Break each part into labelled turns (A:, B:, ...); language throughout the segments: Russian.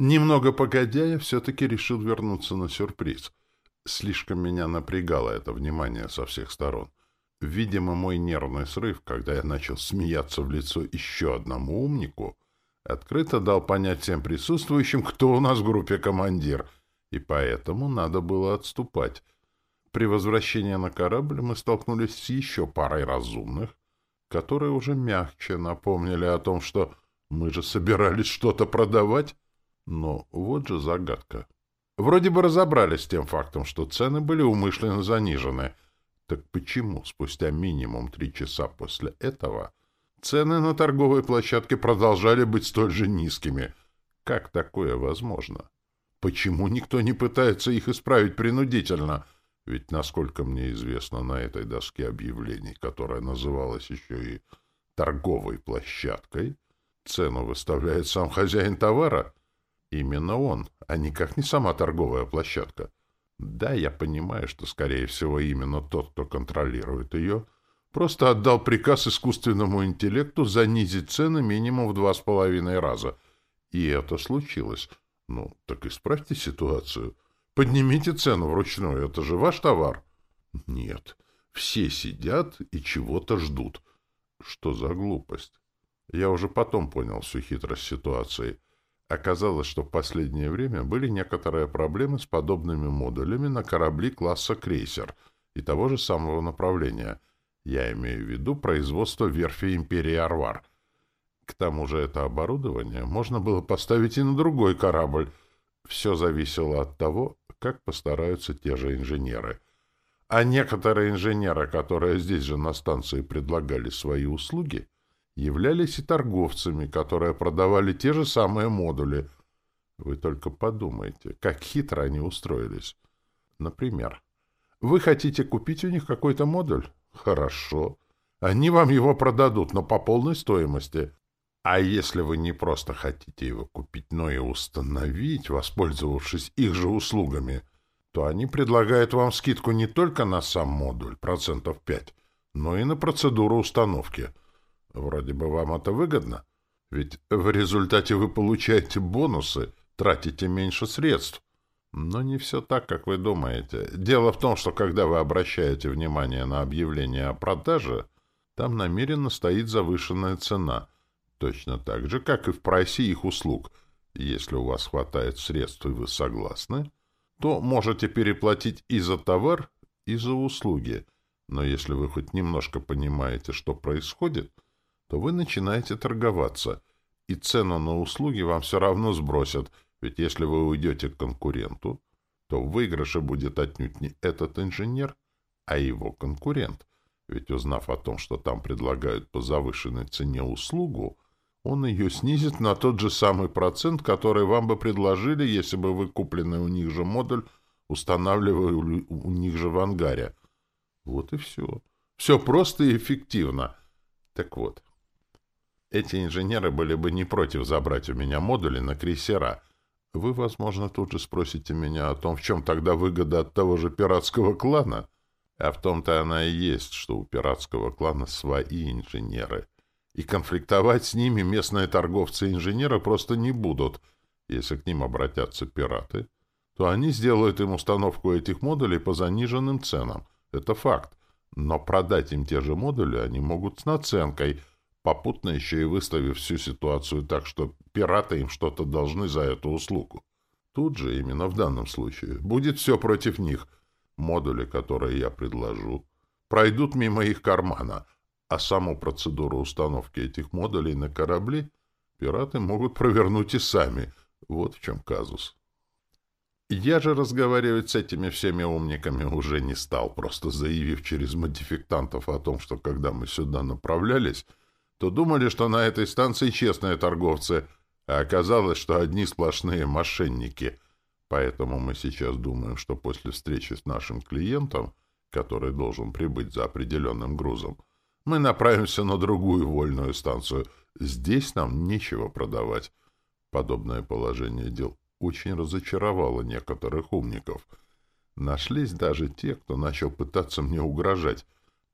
A: Немного погодя, я все-таки решил вернуться на сюрприз. Слишком меня напрягало это внимание со всех сторон. Видимо, мой нервный срыв, когда я начал смеяться в лицо еще одному умнику, открыто дал понять всем присутствующим, кто у нас в группе командир, и поэтому надо было отступать. При возвращении на корабль мы столкнулись с еще парой разумных, которые уже мягче напомнили о том, что мы же собирались что-то продавать. Но вот же загадка. Вроде бы разобрались с тем фактом, что цены были умышленно занижены — так почему спустя минимум три часа после этого цены на торговой площадке продолжали быть столь же низкими? Как такое возможно? Почему никто не пытается их исправить принудительно? Ведь, насколько мне известно, на этой доске объявлений, которая называлась еще и торговой площадкой, цену выставляет сам хозяин товара. Именно он, а никак не сама торговая площадка. Да, я понимаю, что, скорее всего, именно тот, кто контролирует ее, просто отдал приказ искусственному интеллекту занизить цены минимум в два с половиной раза. И это случилось. Ну, так исправьте ситуацию. Поднимите цену вручную, это же ваш товар. Нет, все сидят и чего-то ждут. Что за глупость? Я уже потом понял всю хитрость ситуации — Оказалось, что в последнее время были некоторые проблемы с подобными модулями на корабли класса «Крейсер» и того же самого направления. Я имею в виду производство верфи «Империи Арвар». К тому же это оборудование можно было поставить и на другой корабль. Все зависело от того, как постараются те же инженеры. А некоторые инженеры, которые здесь же на станции предлагали свои услуги, являлись и торговцами, которые продавали те же самые модули. Вы только подумайте, как хитро они устроились. Например, вы хотите купить у них какой-то модуль? Хорошо. Они вам его продадут, но по полной стоимости. А если вы не просто хотите его купить, но и установить, воспользовавшись их же услугами, то они предлагают вам скидку не только на сам модуль, процентов 5, но и на процедуру установки — Вроде бы вам это выгодно, ведь в результате вы получаете бонусы, тратите меньше средств. Но не все так, как вы думаете. Дело в том, что когда вы обращаете внимание на объявление о продаже, там намеренно стоит завышенная цена, точно так же, как и в прайсе их услуг. Если у вас хватает средств и вы согласны, то можете переплатить и за товар, и за услуги. Но если вы хоть немножко понимаете, что происходит – то вы начинаете торговаться, и цену на услуги вам все равно сбросят, ведь если вы уйдете к конкуренту, то в выигрыше будет отнюдь не этот инженер, а его конкурент. Ведь узнав о том, что там предлагают по завышенной цене услугу, он ее снизит на тот же самый процент, который вам бы предложили, если бы вы купленный у них же модуль устанавливали у них же в ангаре. Вот и все. Все просто и эффективно. Так вот, эти инженеры были бы не против забрать у меня модули на крейсера. Вы, возможно, тут же спросите меня о том, в чем тогда выгода от того же пиратского клана. А в том-то она и есть, что у пиратского клана свои инженеры. И конфликтовать с ними местные торговцы и инженеры просто не будут. Если к ним обратятся пираты, то они сделают им установку этих модулей по заниженным ценам. Это факт. Но продать им те же модули они могут с наценкой – попутно еще и выставив всю ситуацию так, что пираты им что-то должны за эту услугу. Тут же, именно в данном случае, будет все против них. Модули, которые я предложу, пройдут мимо их кармана, а саму процедуру установки этих модулей на корабли пираты могут провернуть и сами. Вот в чем казус. Я же разговаривать с этими всеми умниками уже не стал, просто заявив через модификтантов о том, что когда мы сюда направлялись, то думали, что на этой станции честные торговцы, а оказалось, что одни сплошные мошенники. Поэтому мы сейчас думаем, что после встречи с нашим клиентом, который должен прибыть за определенным грузом, мы направимся на другую вольную станцию. Здесь нам нечего продавать. Подобное положение дел очень разочаровало некоторых умников. Нашлись даже те, кто начал пытаться мне угрожать,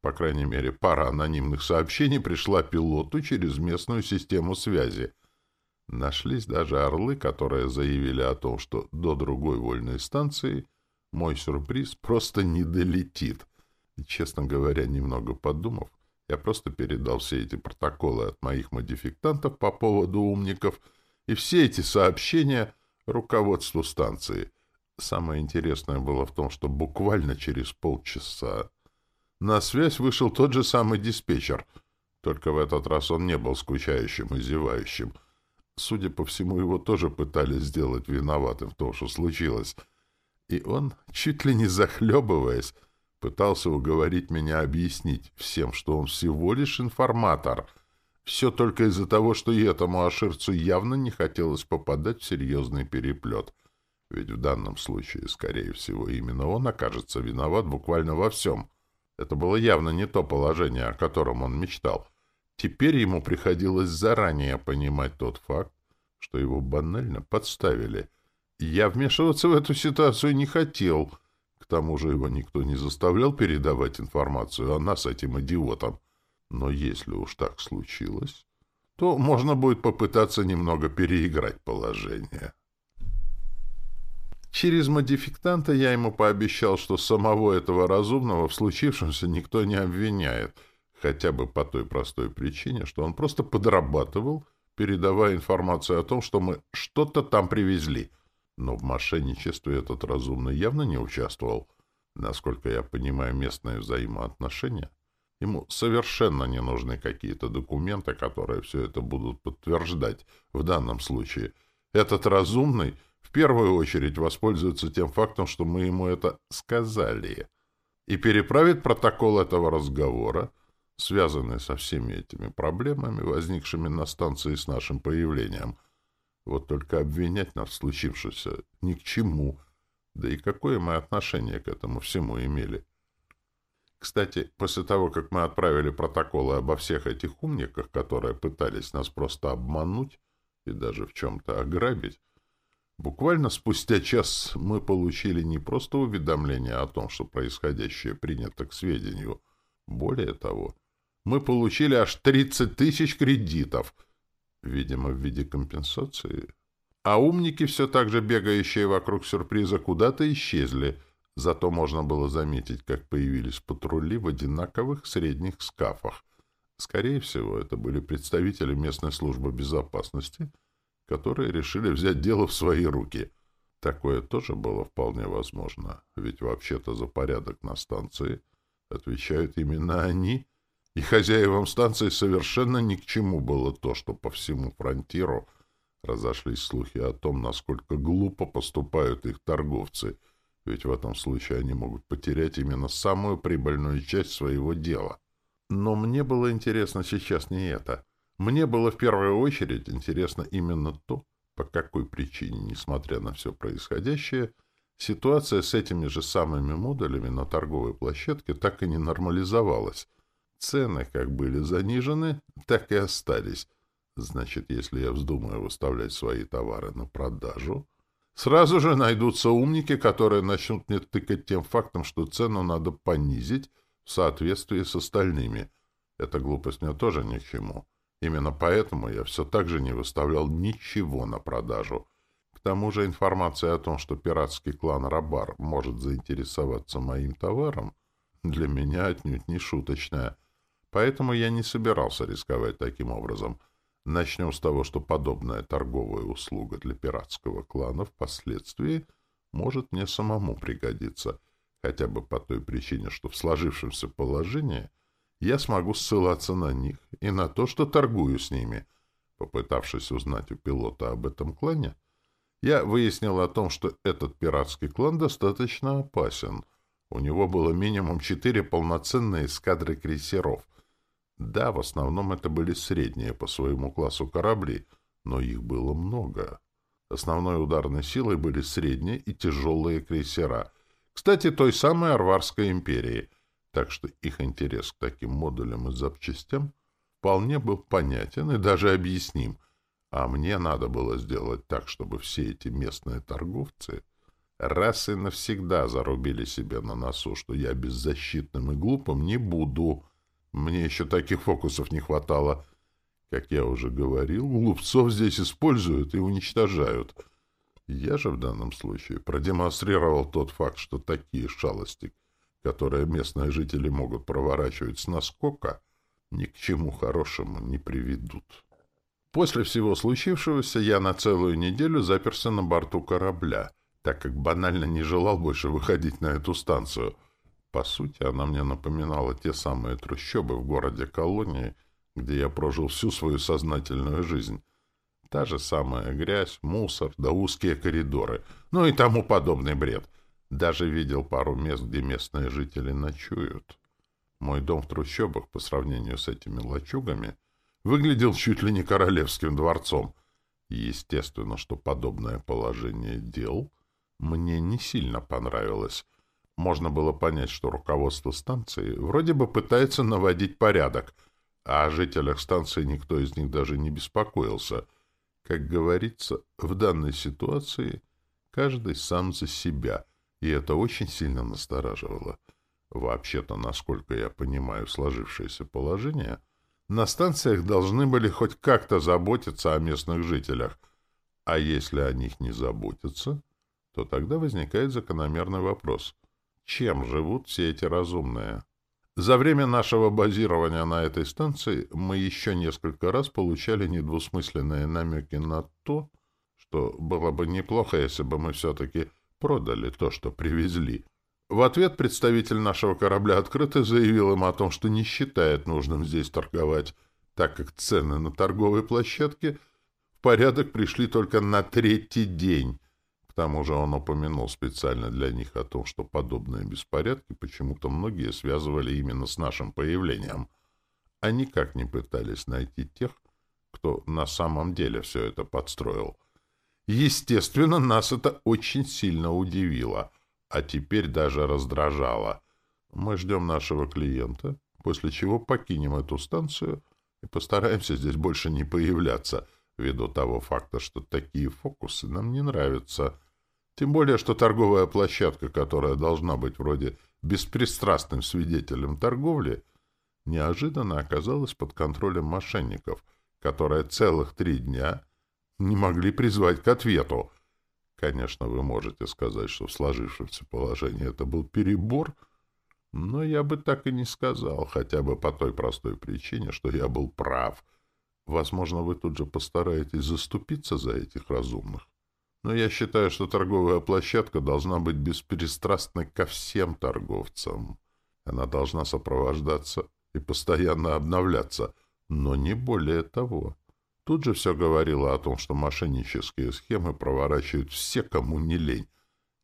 A: по крайней мере, пара анонимных сообщений пришла пилоту через местную систему связи. Нашлись даже орлы, которые заявили о том, что до другой вольной станции мой сюрприз просто не долетит. И, честно говоря, немного подумав, я просто передал все эти протоколы от моих модификтантов по поводу умников и все эти сообщения руководству станции. Самое интересное было в том, что буквально через полчаса на связь вышел тот же самый диспетчер, только в этот раз он не был скучающим и зевающим. Судя по всему, его тоже пытались сделать виноватым в том, что случилось. И он, чуть ли не захлебываясь, пытался уговорить меня объяснить всем, что он всего лишь информатор. Все только из-за того, что и этому аширцу явно не хотелось попадать в серьезный переплет. Ведь в данном случае, скорее всего, именно он окажется виноват буквально во всем. Это было явно не то положение, о котором он мечтал. Теперь ему приходилось заранее понимать тот факт, что его банально подставили. Я вмешиваться в эту ситуацию не хотел. К тому же его никто не заставлял передавать информацию о нас этим идиотам. Но если уж так случилось, то можно будет попытаться немного переиграть положение. Через модификтанта я ему пообещал, что самого этого разумного в случившемся никто не обвиняет, хотя бы по той простой причине, что он просто подрабатывал, передавая информацию о том, что мы что-то там привезли. Но в мошенничестве этот разумный явно не участвовал. Насколько я понимаю местные взаимоотношения, ему совершенно не нужны какие-то документы, которые все это будут подтверждать в данном случае. Этот разумный в первую очередь воспользуется тем фактом, что мы ему это сказали, и переправит протокол этого разговора, связанный со всеми этими проблемами, возникшими на станции с нашим появлением. Вот только обвинять нас в случившемся ни к чему, да и какое мы отношение к этому всему имели. Кстати, после того, как мы отправили протоколы обо всех этих умниках, которые пытались нас просто обмануть и даже в чем-то ограбить, Буквально спустя час мы получили не просто уведомление о том, что происходящее принято к сведению. Более того, мы получили аж 30 тысяч кредитов, видимо, в виде компенсации. А умники, все так же бегающие вокруг сюрприза, куда-то исчезли. Зато можно было заметить, как появились патрули в одинаковых средних скафах. Скорее всего, это были представители местной службы безопасности — которые решили взять дело в свои руки. Такое тоже было вполне возможно, ведь вообще-то за порядок на станции отвечают именно они, и хозяевам станции совершенно ни к чему было то, что по всему фронтиру разошлись слухи о том, насколько глупо поступают их торговцы, ведь в этом случае они могут потерять именно самую прибыльную часть своего дела. Но мне было интересно сейчас не это — мне было в первую очередь интересно именно то, по какой причине, несмотря на все происходящее, ситуация с этими же самыми модулями на торговой площадке так и не нормализовалась. Цены как были занижены, так и остались. Значит, если я вздумаю выставлять свои товары на продажу, сразу же найдутся умники, которые начнут мне тыкать тем фактом, что цену надо понизить в соответствии с остальными. Эта глупость мне тоже ни к чему. Именно поэтому я все так же не выставлял ничего на продажу. К тому же информация о том, что пиратский клан Рабар может заинтересоваться моим товаром, для меня отнюдь не шуточная. Поэтому я не собирался рисковать таким образом. Начнем с того, что подобная торговая услуга для пиратского клана впоследствии может мне самому пригодиться, хотя бы по той причине, что в сложившемся положении — я смогу ссылаться на них и на то, что торгую с ними. Попытавшись узнать у пилота об этом клане, я выяснил о том, что этот пиратский клан достаточно опасен. У него было минимум четыре полноценные эскадры крейсеров. Да, в основном это были средние по своему классу корабли, но их было много. Основной ударной силой были средние и тяжелые крейсера. Кстати, той самой Арварской империи — так что их интерес к таким модулям и запчастям вполне был понятен и даже объясним, а мне надо было сделать так, чтобы все эти местные торговцы раз и навсегда зарубили себе на носу, что я беззащитным и глупым не буду. Мне еще таких фокусов не хватало. Как я уже говорил, глупцов здесь используют и уничтожают. Я же в данном случае продемонстрировал тот факт, что такие шалости, которые местные жители могут проворачивать с наскока, ни к чему хорошему не приведут. После всего случившегося я на целую неделю заперся на борту корабля, так как банально не желал больше выходить на эту станцию. По сути, она мне напоминала те самые трущобы в городе-колонии, где я прожил всю свою сознательную жизнь. Та же самая грязь, мусор, да узкие коридоры, ну и тому подобный бред. Даже видел пару мест, где местные жители ночуют. Мой дом в трущобах по сравнению с этими лачугами выглядел чуть ли не королевским дворцом. Естественно, что подобное положение дел мне не сильно понравилось. Можно было понять, что руководство станции вроде бы пытается наводить порядок, а о жителях станции никто из них даже не беспокоился. Как говорится, в данной ситуации каждый сам за себя, и это очень сильно настораживало. Вообще-то, насколько я понимаю сложившееся положение — на станциях должны были хоть как-то заботиться о местных жителях. А если о них не заботятся, то тогда возникает закономерный вопрос. Чем живут все эти разумные? За время нашего базирования на этой станции мы еще несколько раз получали недвусмысленные намеки на то, что было бы неплохо, если бы мы все-таки продали то, что привезли. В ответ представитель нашего корабля открыто заявил им о том, что не считает нужным здесь торговать, так как цены на торговой площадке в порядок пришли только на третий день. К тому же он упомянул специально для них о том, что подобные беспорядки почему-то многие связывали именно с нашим появлением, а никак не пытались найти тех, кто на самом деле все это подстроил. Естественно, нас это очень сильно удивило — а теперь даже раздражало. Мы ждем нашего клиента, после чего покинем эту станцию и постараемся здесь больше не появляться, ввиду того факта, что такие фокусы нам не нравятся. Тем более, что торговая площадка, которая должна быть вроде беспристрастным свидетелем торговли, неожиданно оказалась под контролем мошенников, которые целых три дня не могли призвать к ответу — Конечно, вы можете сказать, что в сложившемся положении это был перебор, но я бы так и не сказал, хотя бы по той простой причине, что я был прав. Возможно, вы тут же постараетесь заступиться за этих разумных. Но я считаю, что торговая площадка должна быть беспристрастной ко всем торговцам. Она должна сопровождаться и постоянно обновляться, но не более того. Тут же все говорило о том, что мошеннические схемы проворачивают все, кому не лень.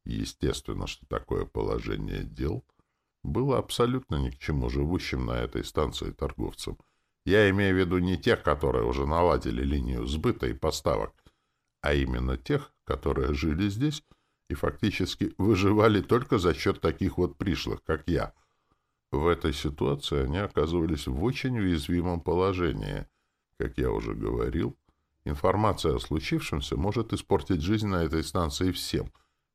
A: Естественно, что такое положение дел было абсолютно ни к чему живущим на этой станции торговцам. Я имею в виду не тех, которые уже наладили линию сбыта и поставок, а именно тех, которые жили здесь и фактически выживали только за счет таких вот пришлых, как я. В этой ситуации они оказывались в очень уязвимом положении — как я уже говорил, информация о случившемся может испортить жизнь на этой станции всем,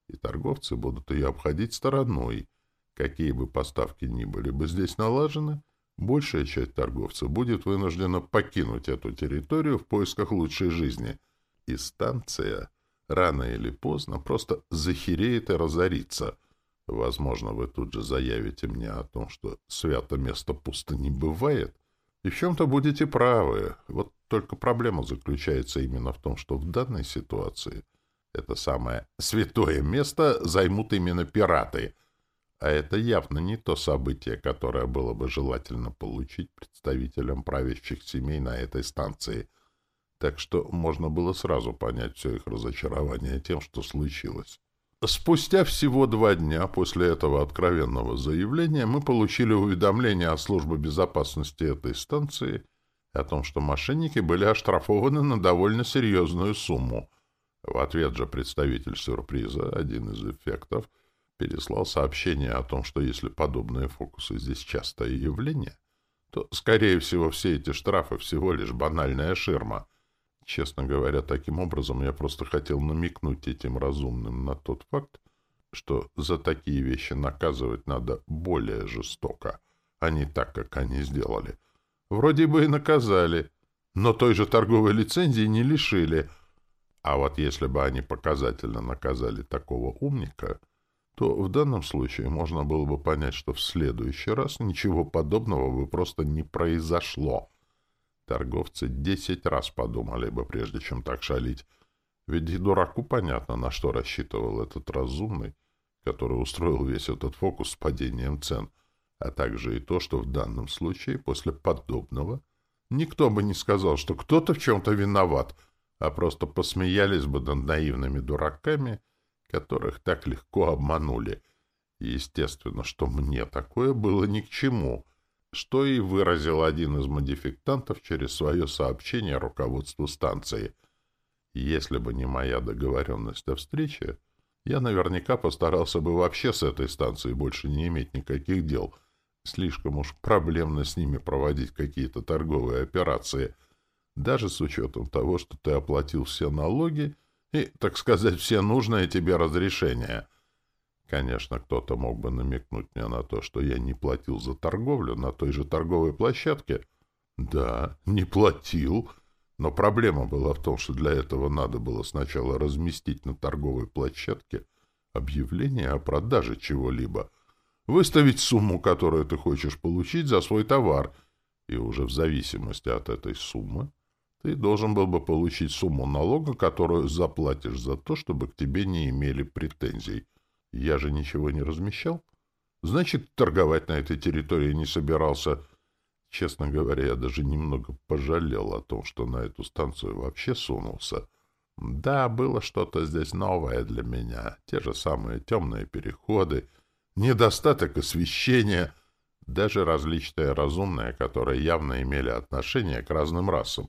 A: и торговцы будут ее обходить стороной. Какие бы поставки ни были бы здесь налажены, большая часть торговцев будет вынуждена покинуть эту территорию в поисках лучшей жизни, и станция рано или поздно просто захереет и разорится. Возможно, вы тут же заявите мне о том, что свято место пусто не бывает, и в чем-то будете правы. Вот только проблема заключается именно в том, что в данной ситуации это самое святое место займут именно пираты. А это явно не то событие, которое было бы желательно получить представителям правящих семей на этой станции. Так что можно было сразу понять все их разочарование тем, что случилось. Спустя всего два дня после этого откровенного заявления мы получили уведомление от службы безопасности этой станции о том, что мошенники были оштрафованы на довольно серьезную сумму. В ответ же представитель сюрприза, один из эффектов, переслал сообщение о том, что если подобные фокусы здесь частое явление, то, скорее всего, все эти штрафы всего лишь банальная ширма — Честно говоря, таким образом я просто хотел намекнуть этим разумным на тот факт, что за такие вещи наказывать надо более жестоко, а не так, как они сделали. Вроде бы и наказали, но той же торговой лицензии не лишили. А вот если бы они показательно наказали такого умника, то в данном случае можно было бы понять, что в следующий раз ничего подобного бы просто не произошло. Торговцы десять раз подумали бы, прежде чем так шалить. Ведь и дураку понятно, на что рассчитывал этот разумный, который устроил весь этот фокус с падением цен, а также и то, что в данном случае после подобного никто бы не сказал, что кто-то в чем-то виноват, а просто посмеялись бы над наивными дураками, которых так легко обманули. Естественно, что мне такое было ни к чему — что и выразил один из модификтантов через свое сообщение руководству станции. Если бы не моя договоренность о встрече, я наверняка постарался бы вообще с этой станцией больше не иметь никаких дел. Слишком уж проблемно с ними проводить какие-то торговые операции, даже с учетом того, что ты оплатил все налоги и, так сказать, все нужные тебе разрешения — Конечно, кто-то мог бы намекнуть мне на то, что я не платил за торговлю на той же торговой площадке. Да, не платил. Но проблема была в том, что для этого надо было сначала разместить на торговой площадке объявление о продаже чего-либо, выставить сумму, которую ты хочешь получить за свой товар, и уже в зависимости от этой суммы ты должен был бы получить сумму налога, которую заплатишь за то, чтобы к тебе не имели претензий. Я же ничего не размещал. Значит, торговать на этой территории не собирался. Честно говоря, я даже немного пожалел о том, что на эту станцию вообще сунулся. Да, было что-то здесь новое для меня. Те же самые темные переходы, недостаток освещения, даже различные разумные, которые явно имели отношение к разным расам.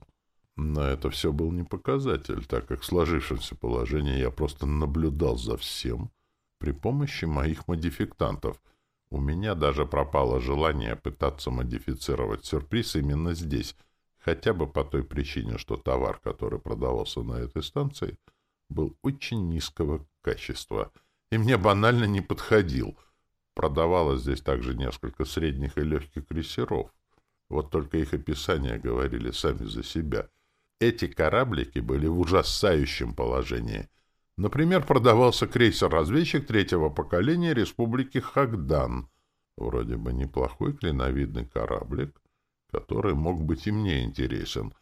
A: Но это все был не показатель, так как в сложившемся положении я просто наблюдал за всем, при помощи моих модификтантов. У меня даже пропало желание пытаться модифицировать сюрприз именно здесь, хотя бы по той причине, что товар, который продавался на этой станции, был очень низкого качества и мне банально не подходил. Продавалось здесь также несколько средних и легких крейсеров. Вот только их описания говорили сами за себя. Эти кораблики были в ужасающем положении — Например, продавался крейсер-разведчик третьего поколения Республики Хагдан. Вроде бы неплохой клиновидный кораблик, который мог быть и мне интересен.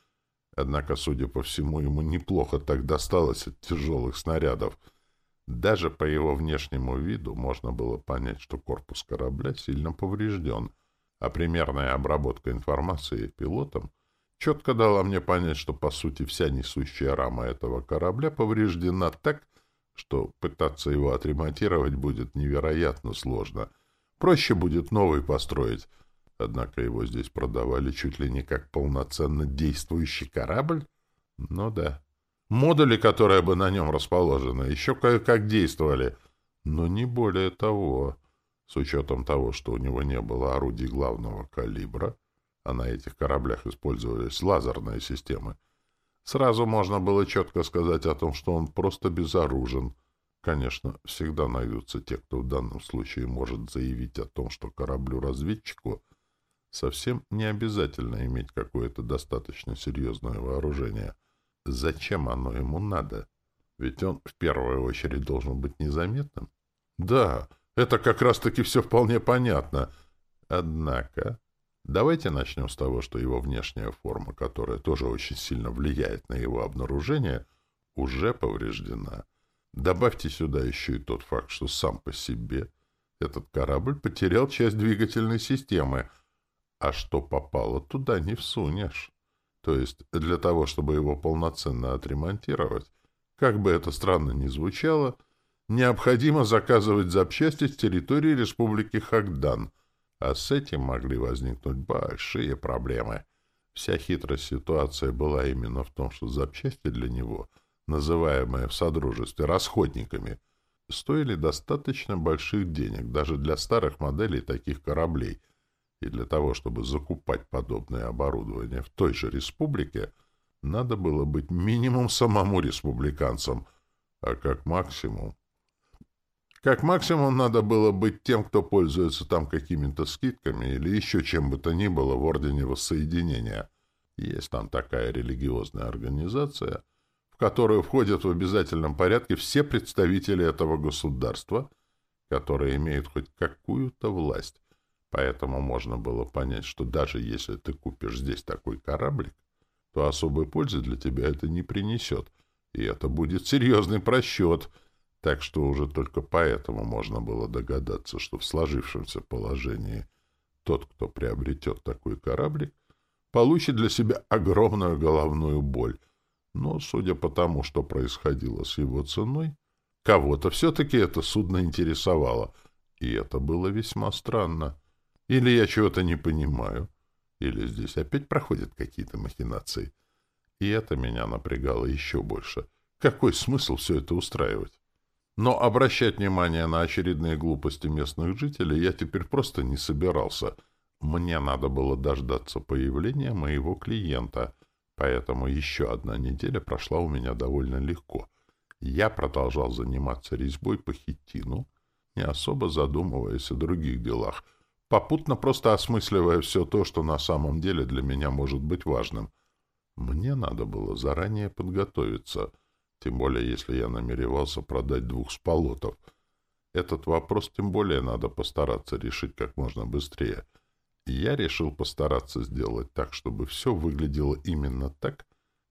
A: Однако, судя по всему, ему неплохо так досталось от тяжелых снарядов. Даже по его внешнему виду можно было понять, что корпус корабля сильно поврежден, а примерная обработка информации пилотам — четко дала мне понять, что, по сути, вся несущая рама этого корабля повреждена так, что пытаться его отремонтировать будет невероятно сложно. Проще будет новый построить. Однако его здесь продавали чуть ли не как полноценно действующий корабль. Ну да. Модули, которые бы на нем расположены, еще кое-как действовали. Но не более того. С учетом того, что у него не было орудий главного калибра, а на этих кораблях использовались лазерные системы, сразу можно было четко сказать о том, что он просто безоружен. Конечно, всегда найдутся те, кто в данном случае может заявить о том, что кораблю-разведчику совсем не обязательно иметь какое-то достаточно серьезное вооружение. Зачем оно ему надо? Ведь он в первую очередь должен быть незаметным. Да, это как раз-таки все вполне понятно. Однако Давайте начнем с того, что его внешняя форма, которая тоже очень сильно влияет на его обнаружение, уже повреждена. Добавьте сюда еще и тот факт, что сам по себе этот корабль потерял часть двигательной системы, а что попало, туда не всунешь. То есть для того, чтобы его полноценно отремонтировать, как бы это странно ни звучало, необходимо заказывать запчасти с территории Республики Хагдан — а с этим могли возникнуть большие проблемы. Вся хитрость ситуации была именно в том, что запчасти для него, называемые в Содружестве расходниками, стоили достаточно больших денег даже для старых моделей таких кораблей, и для того, чтобы закупать подобное оборудование в той же республике, надо было быть минимум самому республиканцам, а как максимум как максимум надо было быть тем, кто пользуется там какими-то скидками или еще чем бы то ни было в Ордене Воссоединения. Есть там такая религиозная организация, в которую входят в обязательном порядке все представители этого государства, которые имеют хоть какую-то власть. Поэтому можно было понять, что даже если ты купишь здесь такой кораблик, то особой пользы для тебя это не принесет, и это будет серьезный просчет. Так что уже только поэтому можно было догадаться, что в сложившемся положении тот, кто приобретет такой кораблик, получит для себя огромную головную боль. Но, судя по тому, что происходило с его ценой, кого-то все-таки это судно интересовало, и это было весьма странно. Или я чего-то не понимаю, или здесь опять проходят какие-то махинации. И это меня напрягало еще больше. Какой смысл все это устраивать? Но обращать внимание на очередные глупости местных жителей я теперь просто не собирался. Мне надо было дождаться появления моего клиента, поэтому еще одна неделя прошла у меня довольно легко. Я продолжал заниматься резьбой по хитину, не особо задумываясь о других делах — попутно просто осмысливая все то, что на самом деле для меня может быть важным. Мне надо было заранее подготовиться, тем более если я намеревался продать двух сполотов. Этот вопрос тем более надо постараться решить как можно быстрее. я решил постараться сделать так, чтобы все выглядело именно так,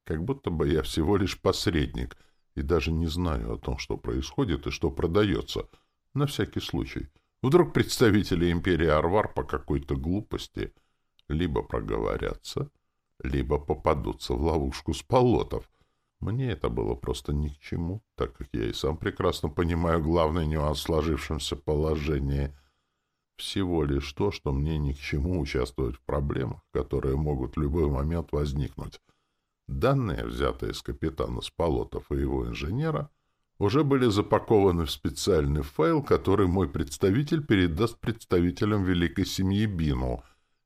A: как будто бы я всего лишь посредник и даже не знаю о том, что происходит и что продается, на всякий случай — Вдруг представители империи Арвар по какой-то глупости либо проговорятся, либо попадутся в ловушку сполотов. Мне это было просто ни к чему, так как я и сам прекрасно понимаю главный нюанс сложившемся положении. Всего лишь то, что мне ни к чему участвовать в проблемах, которые могут в любой момент возникнуть. Данные, взятые с капитана Сполотов и его инженера, уже были запакованы в специальный файл, который мой представитель передаст представителям великой семьи Бину,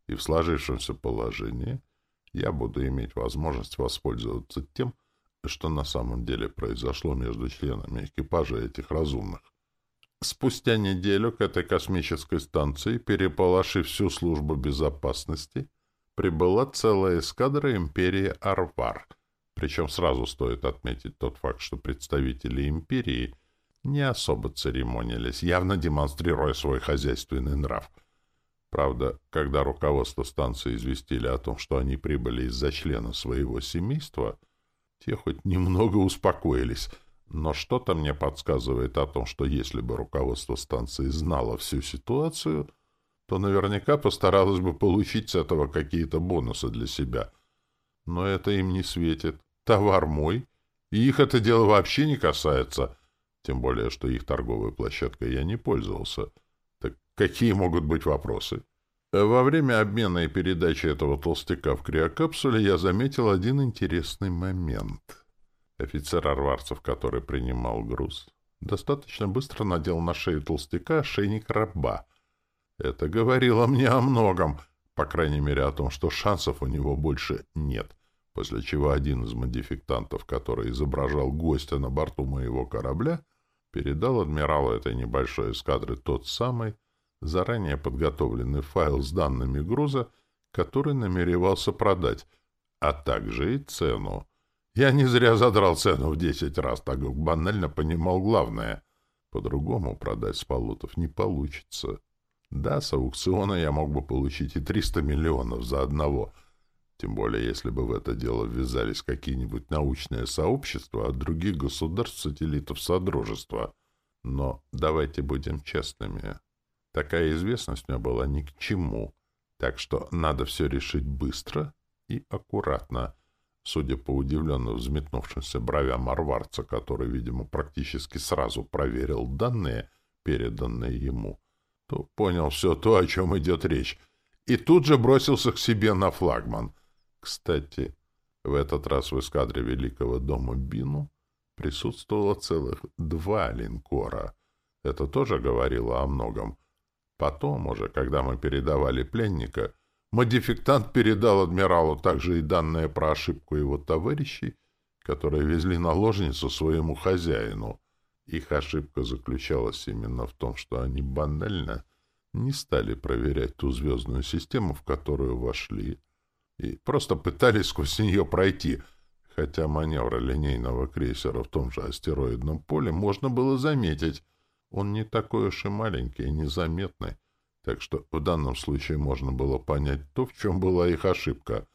A: и в сложившемся положении я буду иметь возможность воспользоваться тем, что на самом деле произошло между членами экипажа этих разумных. Спустя неделю к этой космической станции, переполошив всю службу безопасности, прибыла целая эскадра империи Арвар — причем сразу стоит отметить тот факт, что представители империи не особо церемонились, явно демонстрируя свой хозяйственный нрав. Правда, когда руководство станции известили о том, что они прибыли из-за члена своего семейства, те хоть немного успокоились, но что-то мне подсказывает о том, что если бы руководство станции знало всю ситуацию, то наверняка постаралось бы получить с этого какие-то бонусы для себя. Но это им не светит товар мой, и их это дело вообще не касается, тем более, что их торговой площадкой я не пользовался. Так какие могут быть вопросы? Во время обмена и передачи этого толстяка в криокапсуле я заметил один интересный момент. Офицер арварцев, который принимал груз, достаточно быстро надел на шею толстяка ошейник раба. Это говорило мне о многом, по крайней мере о том, что шансов у него больше нет после чего один из модификтантов, который изображал гостя на борту моего корабля, передал адмиралу этой небольшой эскадры тот самый, заранее подготовленный файл с данными груза, который намеревался продать, а также и цену. Я не зря задрал цену в десять раз, так как банально понимал главное. По-другому продать с полутов не получится. Да, с аукциона я мог бы получить и 300 миллионов за одного — тем более, если бы в это дело ввязались какие-нибудь научные сообщества от других государств-сателлитов Содружества. Но давайте будем честными. Такая известность мне была ни к чему. Так что надо все решить быстро и аккуратно. Судя по удивленно взметнувшимся бровям Арварца, который, видимо, практически сразу проверил данные, переданные ему, то понял все то, о чем идет речь, и тут же бросился к себе на флагман — кстати, в этот раз в эскадре Великого дома Бину присутствовало целых два линкора. Это тоже говорило о многом. Потом уже, когда мы передавали пленника, модификтант передал адмиралу также и данные про ошибку его товарищей, которые везли наложницу своему хозяину. Их ошибка заключалась именно в том, что они банально не стали проверять ту звездную систему, в которую вошли, и просто пытались сквозь нее пройти, хотя маневры линейного крейсера в том же астероидном поле можно было заметить. Он не такой уж и маленький и незаметный, так что в данном случае можно было понять то, в чем была их ошибка.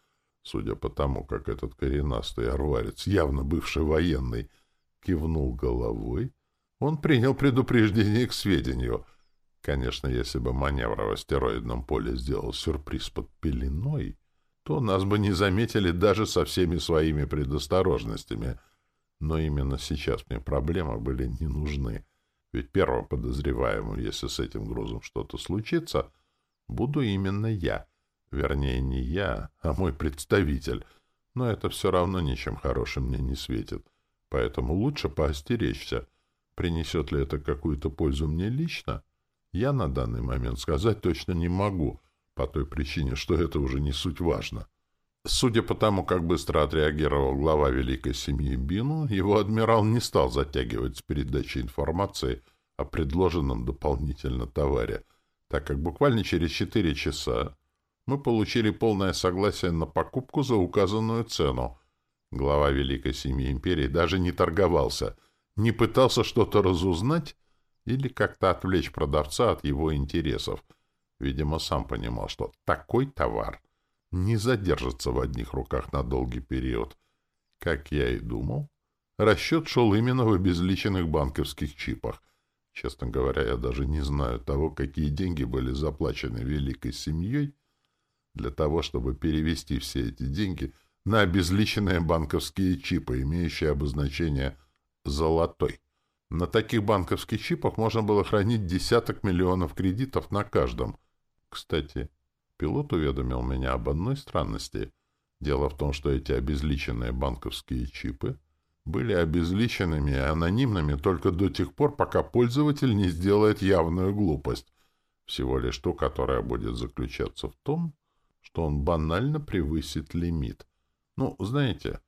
A: Судя по тому, как этот коренастый арварец, явно бывший военный, кивнул головой, он принял предупреждение к сведению. Конечно, если бы маневр в астероидном поле сделал сюрприз под пеленой, то нас бы не заметили даже со всеми своими предосторожностями. Но именно сейчас мне проблемы были не нужны. Ведь первым подозреваемым, если с этим грузом что-то случится, буду именно я. Вернее, не я, а мой представитель. Но это все равно ничем хорошим мне не светит. Поэтому лучше поостеречься. Принесет ли это какую-то пользу мне лично? Я на данный момент сказать точно не могу, по той причине, что это уже не суть важно. Судя по тому, как быстро отреагировал глава великой семьи Бину, его адмирал не стал затягивать с передачей информации о предложенном дополнительно товаре, так как буквально через четыре часа мы получили полное согласие на покупку за указанную цену. Глава великой семьи империи даже не торговался, не пытался что-то разузнать или как-то отвлечь продавца от его интересов — Видимо, сам понимал, что такой товар не задержится в одних руках на долгий период. Как я и думал, расчет шел именно в обезличенных банковских чипах. Честно говоря, я даже не знаю того, какие деньги были заплачены великой семьей для того, чтобы перевести все эти деньги на обезличенные банковские чипы, имеющие обозначение «золотой». На таких банковских чипах можно было хранить десяток миллионов кредитов на каждом, кстати, пилот уведомил меня об одной странности. Дело в том, что эти обезличенные банковские чипы были обезличенными и анонимными только до тех пор, пока пользователь не сделает явную глупость. Всего лишь то, которая будет заключаться в том, что он банально превысит лимит. Ну, знаете,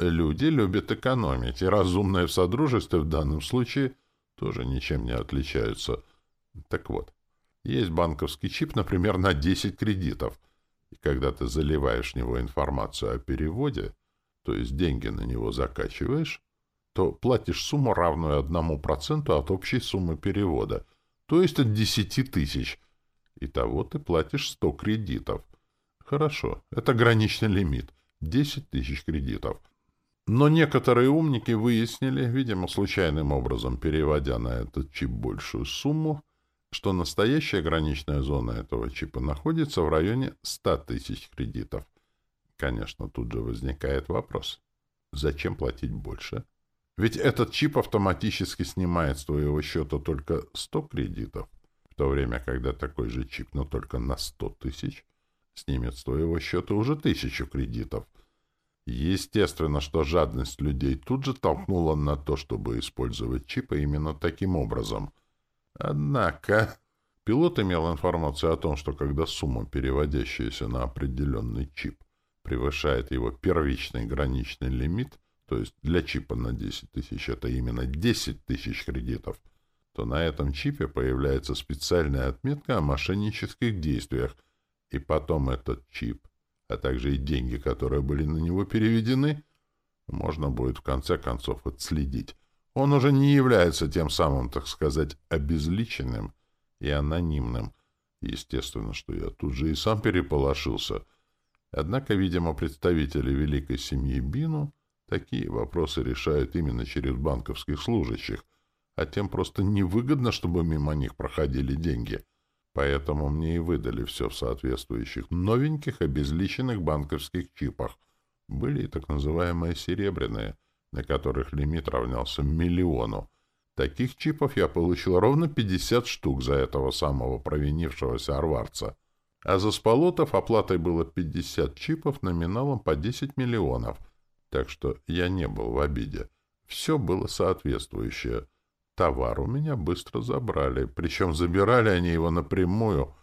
A: люди любят экономить, и разумные в содружестве в данном случае тоже ничем не отличаются. Так вот, есть банковский чип, например, на 10 кредитов. И когда ты заливаешь в него информацию о переводе, то есть деньги на него закачиваешь, то платишь сумму, равную одному проценту от общей суммы перевода, то есть от 10 тысяч. Итого ты платишь 100 кредитов. Хорошо, это граничный лимит — 10 тысяч кредитов. Но некоторые умники выяснили, видимо, случайным образом переводя на этот чип большую сумму, что настоящая граничная зона этого чипа находится в районе 100 тысяч кредитов. Конечно, тут же возникает вопрос. Зачем платить больше? Ведь этот чип автоматически снимает с твоего счета только 100 кредитов, в то время, когда такой же чип, но только на 100 тысяч, снимет с твоего счета уже тысячу кредитов. Естественно, что жадность людей тут же толкнула на то, чтобы использовать чипы именно таким образом — Однако пилот имел информацию о том, что когда сумма, переводящаяся на определенный чип, превышает его первичный граничный лимит, то есть для чипа на 10 тысяч это именно 10 тысяч кредитов, то на этом чипе появляется специальная отметка о мошеннических действиях, и потом этот чип, а также и деньги, которые были на него переведены, можно будет в конце концов отследить. Он уже не является тем самым, так сказать, обезличенным и анонимным. Естественно, что я тут же и сам переполошился. Однако, видимо, представители великой семьи Бину такие вопросы решают именно через банковских служащих, а тем просто невыгодно, чтобы мимо них проходили деньги. Поэтому мне и выдали все в соответствующих новеньких обезличенных банковских чипах. Были и так называемые серебряные — на которых лимит равнялся миллиону. Таких чипов я получил ровно 50 штук за этого самого провинившегося арварца. А за сполотов оплатой было 50 чипов номиналом по 10 миллионов. Так что я не был в обиде. Все было соответствующее. Товар у меня быстро забрали, причем забирали они его напрямую,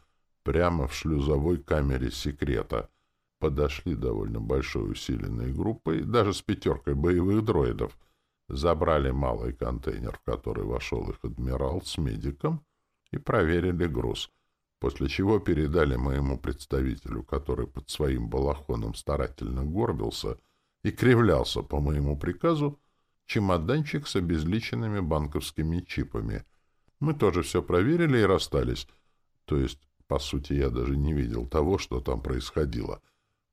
A: прямо в шлюзовой камере секрета — подошли довольно большой усиленной группой, даже с пятеркой боевых дроидов, забрали малый контейнер, в который вошел их адмирал с медиком, и проверили груз. после чего передали моему представителю, который под своим балахоном старательно горбился и кривлялся по моему приказу, чемоданчик с обезличенными банковскими чипами. Мы тоже все проверили и расстались. То есть, по сути, я даже не видел того, что там происходило.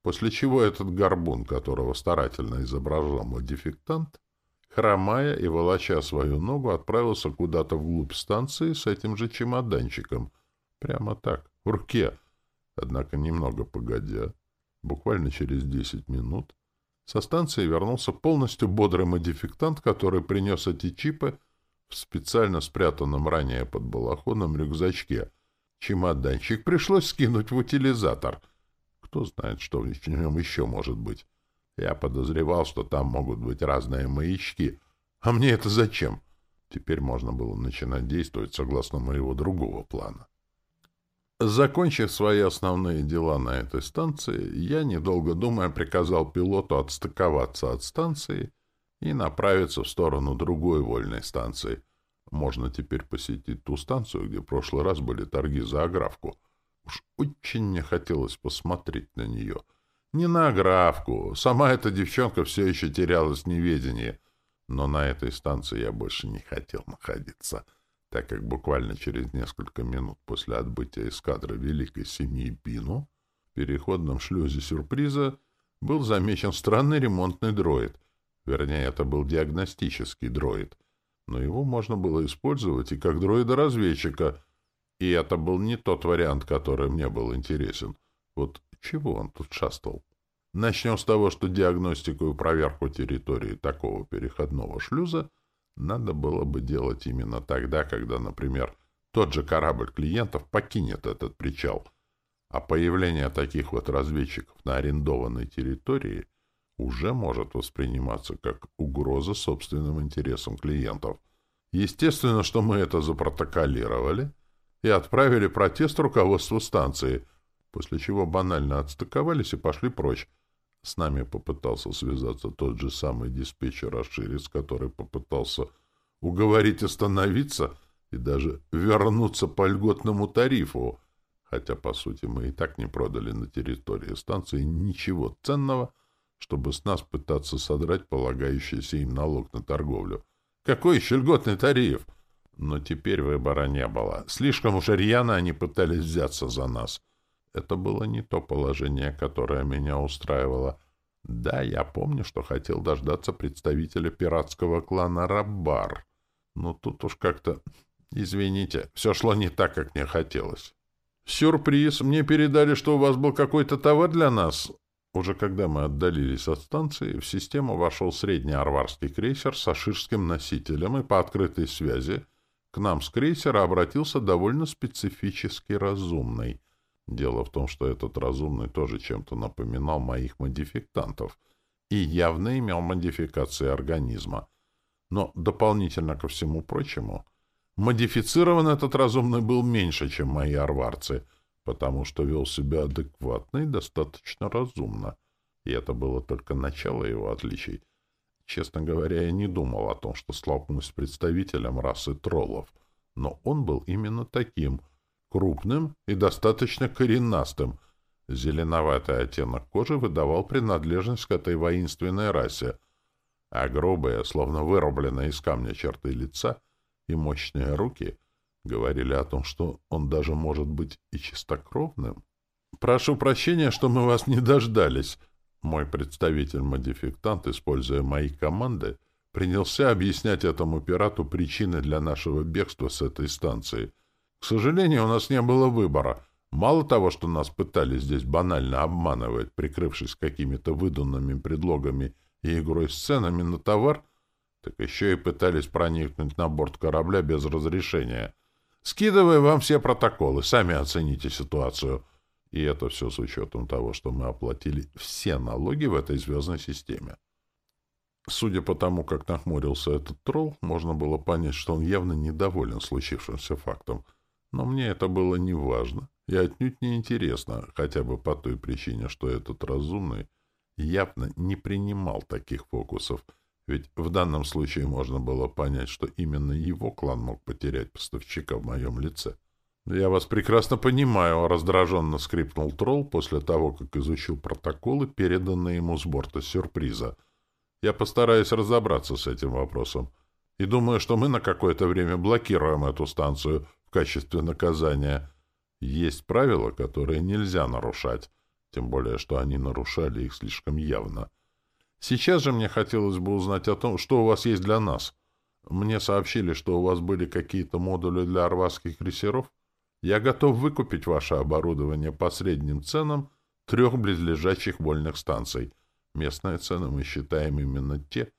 A: После чего этот горбун, которого старательно изображал модификтант, хромая и волоча свою ногу, отправился куда-то вглубь станции с этим же чемоданчиком — Прямо так, в руке. Однако немного погодя, буквально через десять минут, со станции вернулся полностью бодрый модификтант, который принес эти чипы в специально спрятанном ранее под балахоном рюкзачке. Чемоданчик пришлось скинуть в утилизатор. Кто знает, что в нем еще может быть. Я подозревал, что там могут быть разные маячки. А мне это зачем? Теперь можно было начинать действовать согласно моего другого плана. Закончив свои основные дела на этой станции, я, недолго думая, приказал пилоту отстыковаться от станции и направиться в сторону другой вольной станции. Можно теперь посетить ту станцию, где в прошлый раз были торги за аграфку. Уж очень мне хотелось посмотреть на нее. Не на аграфку. Сама эта девчонка все еще терялась в неведении. Но на этой станции я больше не хотел находиться — так как буквально через несколько минут после отбытия эскадры Великой Семьи Пину в переходном шлюзе сюрприза был замечен странный ремонтный дроид. Вернее, это был диагностический дроид. Но его можно было использовать и как дроида-разведчика. И это был не тот вариант, который мне был интересен. Вот чего он тут шастал? Начнем с того, что диагностику и проверку территории такого переходного шлюза — надо было бы делать именно тогда, когда, например, тот же корабль клиентов покинет этот причал, а появление таких вот разведчиков на арендованной территории уже может восприниматься как угроза собственным интересам клиентов. Естественно, что мы это запротоколировали и отправили протест руководству станции, после чего банально отстыковались и пошли прочь, с нами попытался связаться тот же самый диспетчер Аширис, который попытался уговорить остановиться и даже вернуться по льготному тарифу, хотя, по сути, мы и так не продали на территории станции ничего ценного, чтобы с нас пытаться содрать полагающийся им налог на торговлю. Какой еще льготный тариф? Но теперь выбора не было. Слишком уж рьяно они пытались взяться за нас — это было не то положение, которое меня устраивало. Да, я помню, что хотел дождаться представителя пиратского клана Раббар. Но тут уж как-то... Извините, все шло не так, как мне хотелось. «Сюрприз! Мне передали, что у вас был какой-то товар для нас!» Уже когда мы отдалились от станции, в систему вошел средний арварский крейсер с аширским носителем, и по открытой связи к нам с крейсера обратился довольно специфический разумный. Дело в том, что этот разумный тоже чем-то напоминал моих модификтантов и явно имел модификации организма. Но дополнительно ко всему прочему, модифицирован этот разумный был меньше, чем мои арварцы, потому что вел себя адекватно и достаточно разумно. И это было только начало его отличий. Честно говоря, я не думал о том, что столкнусь с представителем расы троллов, но он был именно таким — крупным и достаточно коренастым. Зеленоватый оттенок кожи выдавал принадлежность к этой воинственной расе, а грубые, словно вырубленные из камня черты лица и мощные руки говорили о том, что он даже может быть и чистокровным. «Прошу прощения, что мы вас не дождались», мой представитель-модификтант, используя мои команды, принялся объяснять этому пирату причины для нашего бегства с этой станции — к сожалению, у нас не было выбора. Мало того, что нас пытались здесь банально обманывать, прикрывшись какими-то выдуманными предлогами и игрой сценами на товар, так еще и пытались проникнуть на борт корабля без разрешения. Скидывая вам все протоколы, сами оцените ситуацию. И это все с учетом того, что мы оплатили все налоги в этой звездной системе. Судя по тому, как нахмурился этот тролл, можно было понять, что он явно недоволен случившимся фактом — но мне это было не важно и отнюдь не интересно, хотя бы по той причине, что этот разумный явно не принимал таких фокусов, ведь в данном случае можно было понять, что именно его клан мог потерять поставщика в моем лице. «Я вас прекрасно понимаю», — раздраженно скрипнул тролл после того, как изучил протоколы, переданные ему с борта сюрприза. «Я постараюсь разобраться с этим вопросом. И думаю, что мы на какое-то время блокируем эту станцию в качестве наказания. Есть правила, которые нельзя нарушать, тем более, что они нарушали их слишком явно. Сейчас же мне хотелось бы узнать о том, что у вас есть для нас. Мне сообщили, что у вас были какие-то модули для арватских крейсеров». Я готов выкупить ваше оборудование по средним ценам трех близлежащих вольных станций. Местные цены мы считаем именно те,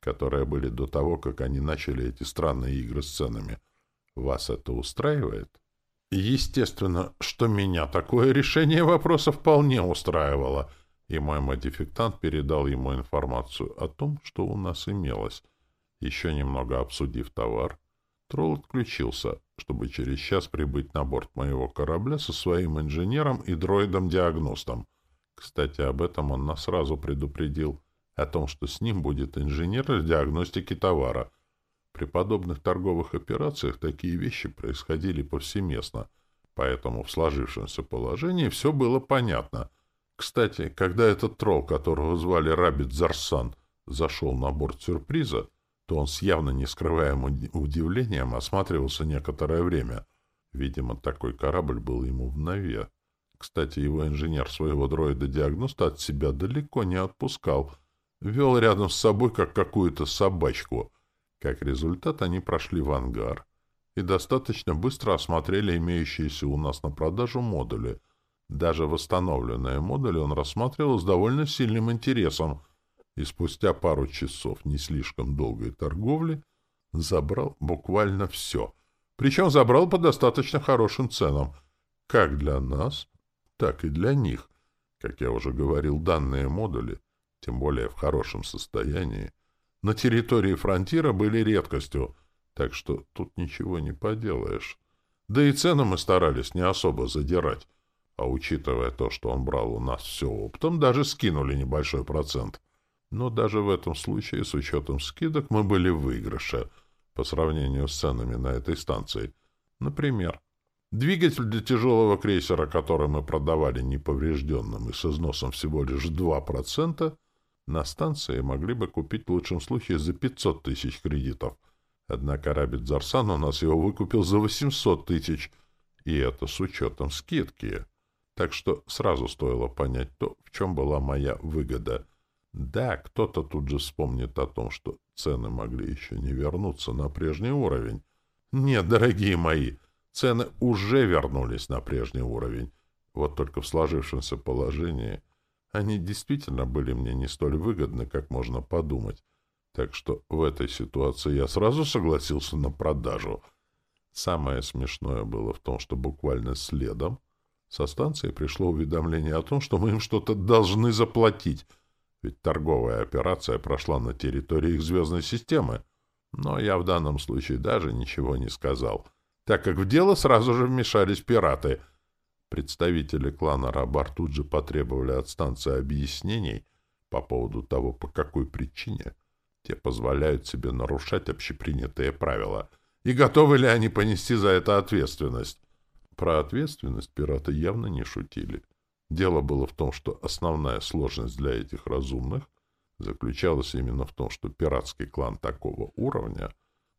A: которые были до того, как они начали эти странные игры с ценами. Вас это устраивает? Естественно, что меня такое решение вопроса вполне устраивало, и мой модификтант передал ему информацию о том, что у нас имелось. Еще немного обсудив товар, Тролл отключился, чтобы через час прибыть на борт моего корабля со своим инженером и дроидом-диагностом. Кстати, об этом он нас сразу предупредил, о том, что с ним будет инженер для диагностики товара. При подобных торговых операциях такие вещи происходили повсеместно, поэтому в сложившемся положении все было понятно. Кстати, когда этот тролл, которого звали Рабит Зарсан, зашел на борт сюрприза, то он с явно нескрываемым удивлением осматривался некоторое время. Видимо, такой корабль был ему в нове. Кстати, его инженер своего дроида-диагноста от себя далеко не отпускал. Вел рядом с собой, как какую-то собачку. Как результат, они прошли в ангар и достаточно быстро осмотрели имеющиеся у нас на продажу модули. Даже восстановленные модули он рассматривал с довольно сильным интересом — и спустя пару часов не слишком долгой торговли забрал буквально все. Причем забрал по достаточно хорошим ценам, как для нас, так и для них. Как я уже говорил, данные модули, тем более в хорошем состоянии, на территории фронтира были редкостью, так что тут ничего не поделаешь. Да и цены мы старались не особо задирать, а учитывая то, что он брал у нас все оптом, даже скинули небольшой процент. Но даже в этом случае, с учетом скидок, мы были в выигрыше по сравнению с ценами на этой станции. Например, двигатель для тяжелого крейсера, который мы продавали неповрежденным и с износом всего лишь 2%, на станции могли бы купить в лучшем случае за 500 тысяч кредитов. Однако Рабит Зарсан у нас его выкупил за 800 тысяч, и это с учетом скидки. Так что сразу стоило понять то, в чем была моя выгода — да, кто-то тут же вспомнит о том, что цены могли еще не вернуться на прежний уровень. Нет, дорогие мои, цены уже вернулись на прежний уровень. Вот только в сложившемся положении они действительно были мне не столь выгодны, как можно подумать. Так что в этой ситуации я сразу согласился на продажу. Самое смешное было в том, что буквально следом со станции пришло уведомление о том, что мы им что-то должны заплатить — ведь торговая операция прошла на территории их звездной системы. Но я в данном случае даже ничего не сказал, так как в дело сразу же вмешались пираты. Представители клана Рабар тут же потребовали от станции объяснений по поводу того, по какой причине те позволяют себе нарушать общепринятые правила, и готовы ли они понести за это ответственность. Про ответственность пираты явно не шутили. Дело было в том, что основная сложность для этих разумных заключалась именно в том, что пиратский клан такого уровня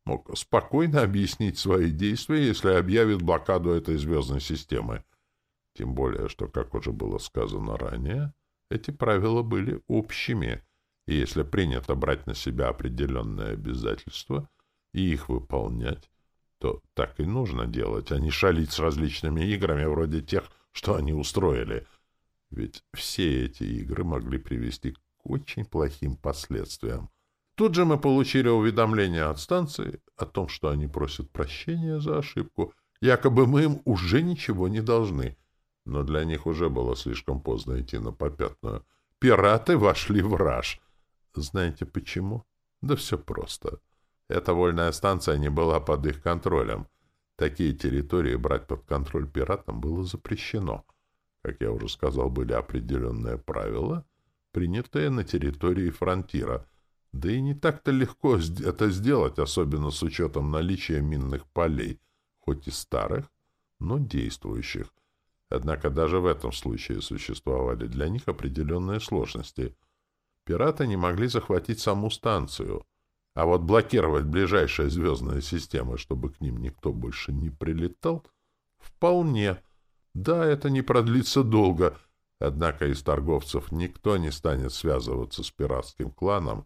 A: мог спокойно объяснить свои действия, если объявит блокаду этой звездной системы. Тем более, что, как уже было сказано ранее, эти правила были общими, и если принято брать на себя определенные обязательства и их выполнять, то так и нужно делать, а не шалить с различными играми вроде тех, что они устроили — ведь все эти игры могли привести к очень плохим последствиям. Тут же мы получили уведомление от станции о том, что они просят прощения за ошибку. Якобы мы им уже ничего не должны. Но для них уже было слишком поздно идти на попятную. Пираты вошли в раж. Знаете почему? Да все просто. Эта вольная станция не была под их контролем. Такие территории брать под контроль пиратам было запрещено. Как я уже сказал, были определенные правила, принятые на территории фронтира. Да и не так-то легко это сделать, особенно с учетом наличия минных полей, хоть и старых, но действующих. Однако даже в этом случае существовали для них определенные сложности. Пираты не могли захватить саму станцию, а вот блокировать ближайшие звездные системы, чтобы к ним никто больше не прилетал, вполне. Да, это не продлится долго, однако из торговцев никто не станет связываться с пиратским кланом,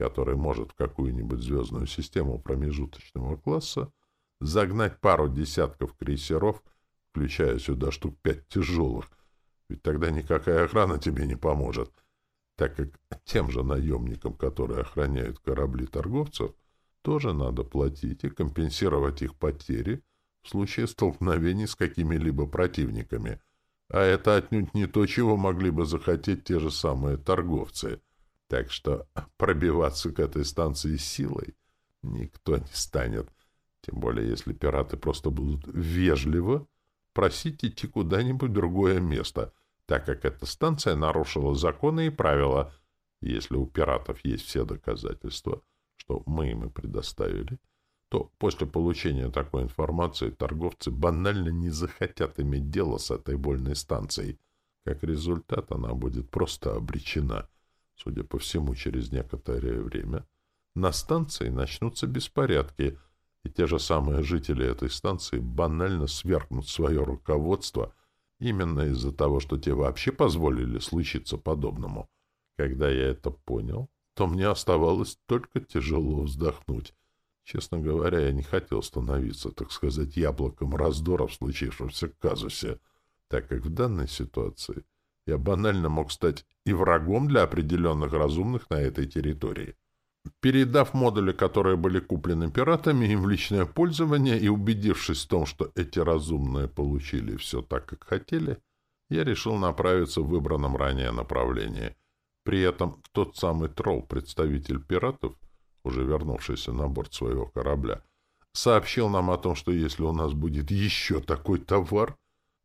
A: который может в какую-нибудь звездную систему промежуточного класса загнать пару десятков крейсеров, включая сюда штук пять тяжелых, ведь тогда никакая охрана тебе не поможет, так как тем же наемникам, которые охраняют корабли торговцев, тоже надо платить и компенсировать их потери в случае столкновений с какими-либо противниками. А это отнюдь не то, чего могли бы захотеть те же самые торговцы. Так что пробиваться к этой станции силой никто не станет — тем более, если пираты просто будут вежливо просить идти куда-нибудь другое место, так как эта станция нарушила законы и правила. Если у пиратов есть все доказательства, что мы им и предоставили, то после получения такой информации торговцы банально не захотят иметь дело с этой вольной станцией. Как результат, она будет просто обречена. Судя по всему, через некоторое время на станции начнутся беспорядки — и те же самые жители этой станции банально свергнут свое руководство именно из-за того, что те вообще позволили случиться подобному. Когда я это понял, то мне оставалось только тяжело вздохнуть. Честно говоря, я не хотел становиться, так сказать, яблоком раздора в случившемся казусе, так как в данной ситуации я банально мог стать и врагом для определенных разумных на этой территории. Передав модули, которые были куплены пиратами, им в личное пользование и убедившись в том, что эти разумные получили все так, как хотели, я решил направиться в выбранном ранее направлении. При этом тот самый тролл, представитель пиратов, уже вернувшийся на борт своего корабля, сообщил нам о том, что если у нас будет еще такой товар,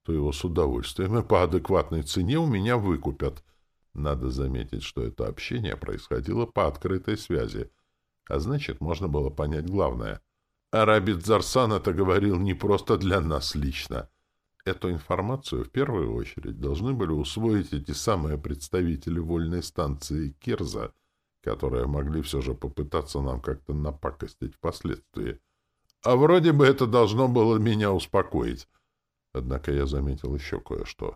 A: то его с удовольствием и по адекватной цене у меня выкупят — надо заметить, что это общение происходило по открытой связи, а значит, можно было понять главное. Арабит Зарсан это говорил не просто для нас лично. Эту информацию в первую очередь должны были усвоить эти самые представители вольной станции Кирза, которые могли все же попытаться нам как-то напакостить впоследствии. А вроде бы это должно было меня успокоить. Однако я заметил еще кое-что.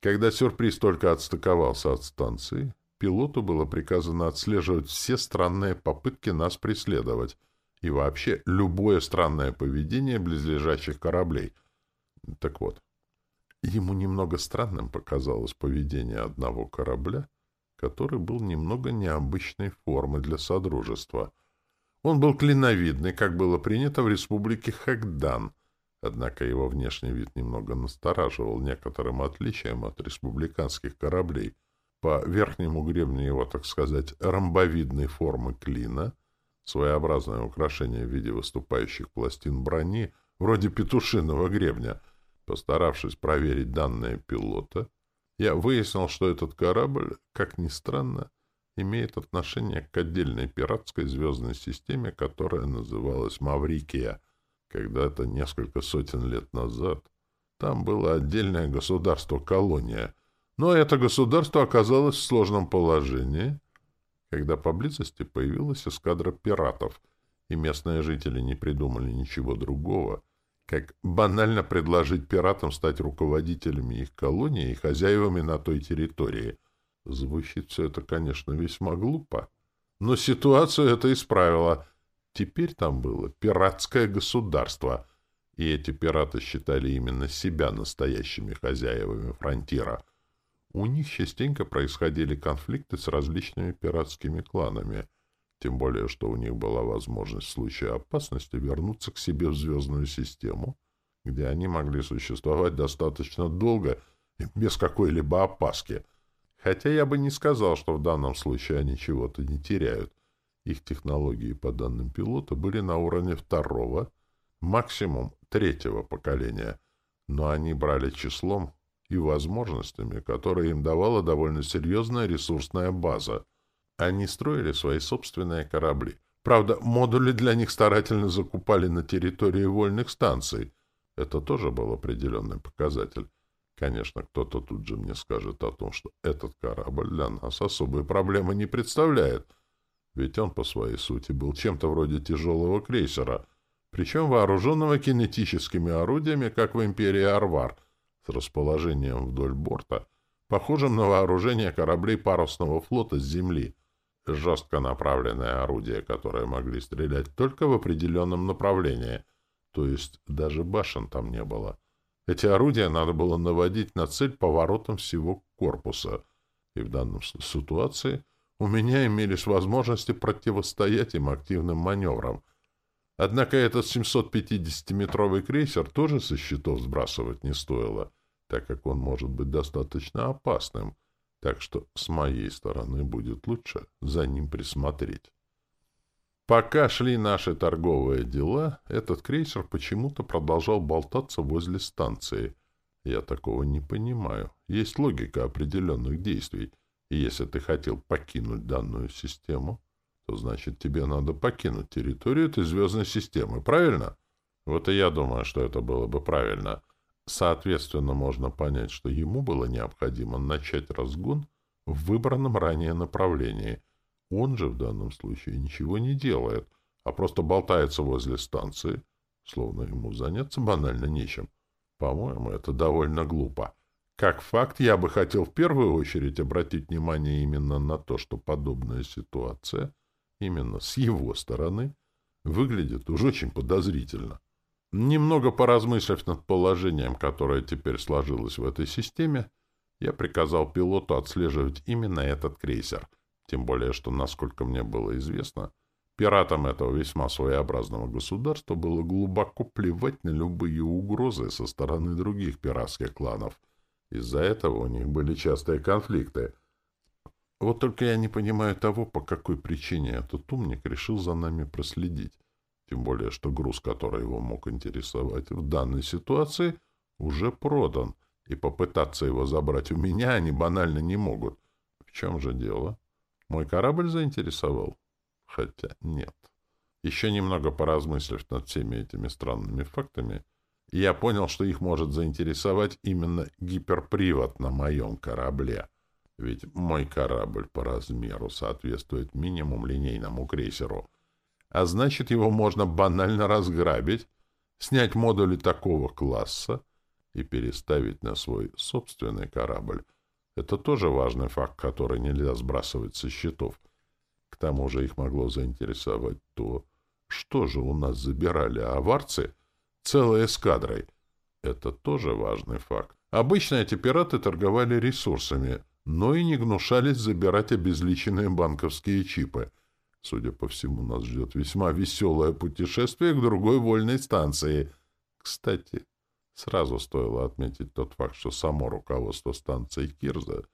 A: Когда сюрприз только отстыковался от станции, пилоту было приказано отслеживать все странные попытки нас преследовать и вообще любое странное поведение близлежащих кораблей. Так вот, ему немного странным показалось поведение одного корабля, который был немного необычной формы для Содружества. Он был клиновидный, как было принято в республике Хагдан — Однако его внешний вид немного настораживал некоторым отличием от республиканских кораблей. По верхнему гребню его, так сказать, ромбовидной формы клина, своеобразное украшение в виде выступающих пластин брони, вроде петушиного гребня. Постаравшись проверить данные пилота, я выяснил, что этот корабль, как ни странно, имеет отношение к отдельной пиратской звездной системе, которая называлась Маврикия — когда-то, несколько сотен лет назад, там было отдельное государство-колония, но это государство оказалось в сложном положении, когда поблизости появилась эскадра пиратов, и местные жители не придумали ничего другого, как банально предложить пиратам стать руководителями их колонии и хозяевами на той территории. Звучит все это, конечно, весьма глупо, но ситуацию это исправило — Теперь там было пиратское государство, и эти пираты считали именно себя настоящими хозяевами фронтира. У них частенько происходили конфликты с различными пиратскими кланами, тем более, что у них была возможность в случае опасности вернуться к себе в звездную систему, где они могли существовать достаточно долго и без какой-либо опаски. Хотя я бы не сказал, что в данном случае они чего-то не теряют. Их технологии, по данным пилота, были на уровне второго, максимум третьего поколения, но они брали числом и возможностями, которые им давала довольно серьезная ресурсная база. Они строили свои собственные корабли. Правда, модули для них старательно закупали на территории вольных станций, Это тоже был определенный показатель. Конечно, кто-то тут же мне скажет о том, что этот корабль для нас особой проблемы не представляет, ведь он по своей сути был чем-то вроде тяжелого крейсера, причем вооруженного кинетическими орудиями, как в империи Арвар, с расположением вдоль борта, похожим на вооружение кораблей парусного флота с земли. Жестко направленное орудие, которые могли стрелять только в определенном направлении, то есть даже башен там не было. Эти орудия надо было наводить на цель поворотом всего корпуса, и в данной ситуации у меня имелись возможности противостоять им активным маневрам. Однако этот 750-метровый крейсер тоже со счетов сбрасывать не стоило, так как он может быть достаточно опасным, так что с моей стороны будет лучше за ним присмотреть. Пока шли наши торговые дела, этот крейсер почему-то продолжал болтаться возле станции. Я такого не понимаю. Есть логика определенных действий. И если ты хотел покинуть данную систему, то значит тебе надо покинуть территорию этой звездной системы, правильно? Вот и я думаю, что это было бы правильно. Соответственно, можно понять, что ему было необходимо начать разгон в выбранном ранее направлении — он же в данном случае ничего не делает, а просто болтается возле станции, словно ему заняться банально нечем. По-моему, это довольно глупо. Как факт, я бы хотел в первую очередь обратить внимание именно на то, что подобная ситуация, именно с его стороны, выглядит уж очень подозрительно. Немного поразмыслив над положением, которое теперь сложилось в этой системе, я приказал пилоту отслеживать именно этот крейсер — тем более, что, насколько мне было известно, пиратам этого весьма своеобразного государства было глубоко плевать на любые угрозы со стороны других пиратских кланов. Из-за этого у них были частые конфликты. Вот только я не понимаю того, по какой причине этот умник решил за нами проследить. Тем более, что груз, который его мог интересовать в данной ситуации, уже продан, и попытаться его забрать у меня они банально не могут. В чем же дело? Мой корабль заинтересовал? Хотя нет. Еще немного поразмыслив над всеми этими странными фактами, я понял, что их может заинтересовать именно гиперпривод на моем корабле. Ведь мой корабль по размеру соответствует минимум линейному крейсеру. А значит, его можно банально разграбить, снять модули такого класса и переставить на свой собственный корабль, это тоже важный факт, который нельзя сбрасывать со счетов. К тому же их могло заинтересовать то, что же у нас забирали аварцы целой эскадрой. Это тоже важный факт. Обычно эти пираты торговали ресурсами, но и не гнушались забирать обезличенные банковские чипы. Судя по всему, нас ждет весьма веселое путешествие к другой вольной станции. Кстати, Сразу стоило отметить тот факт, что само руководство станции Кирза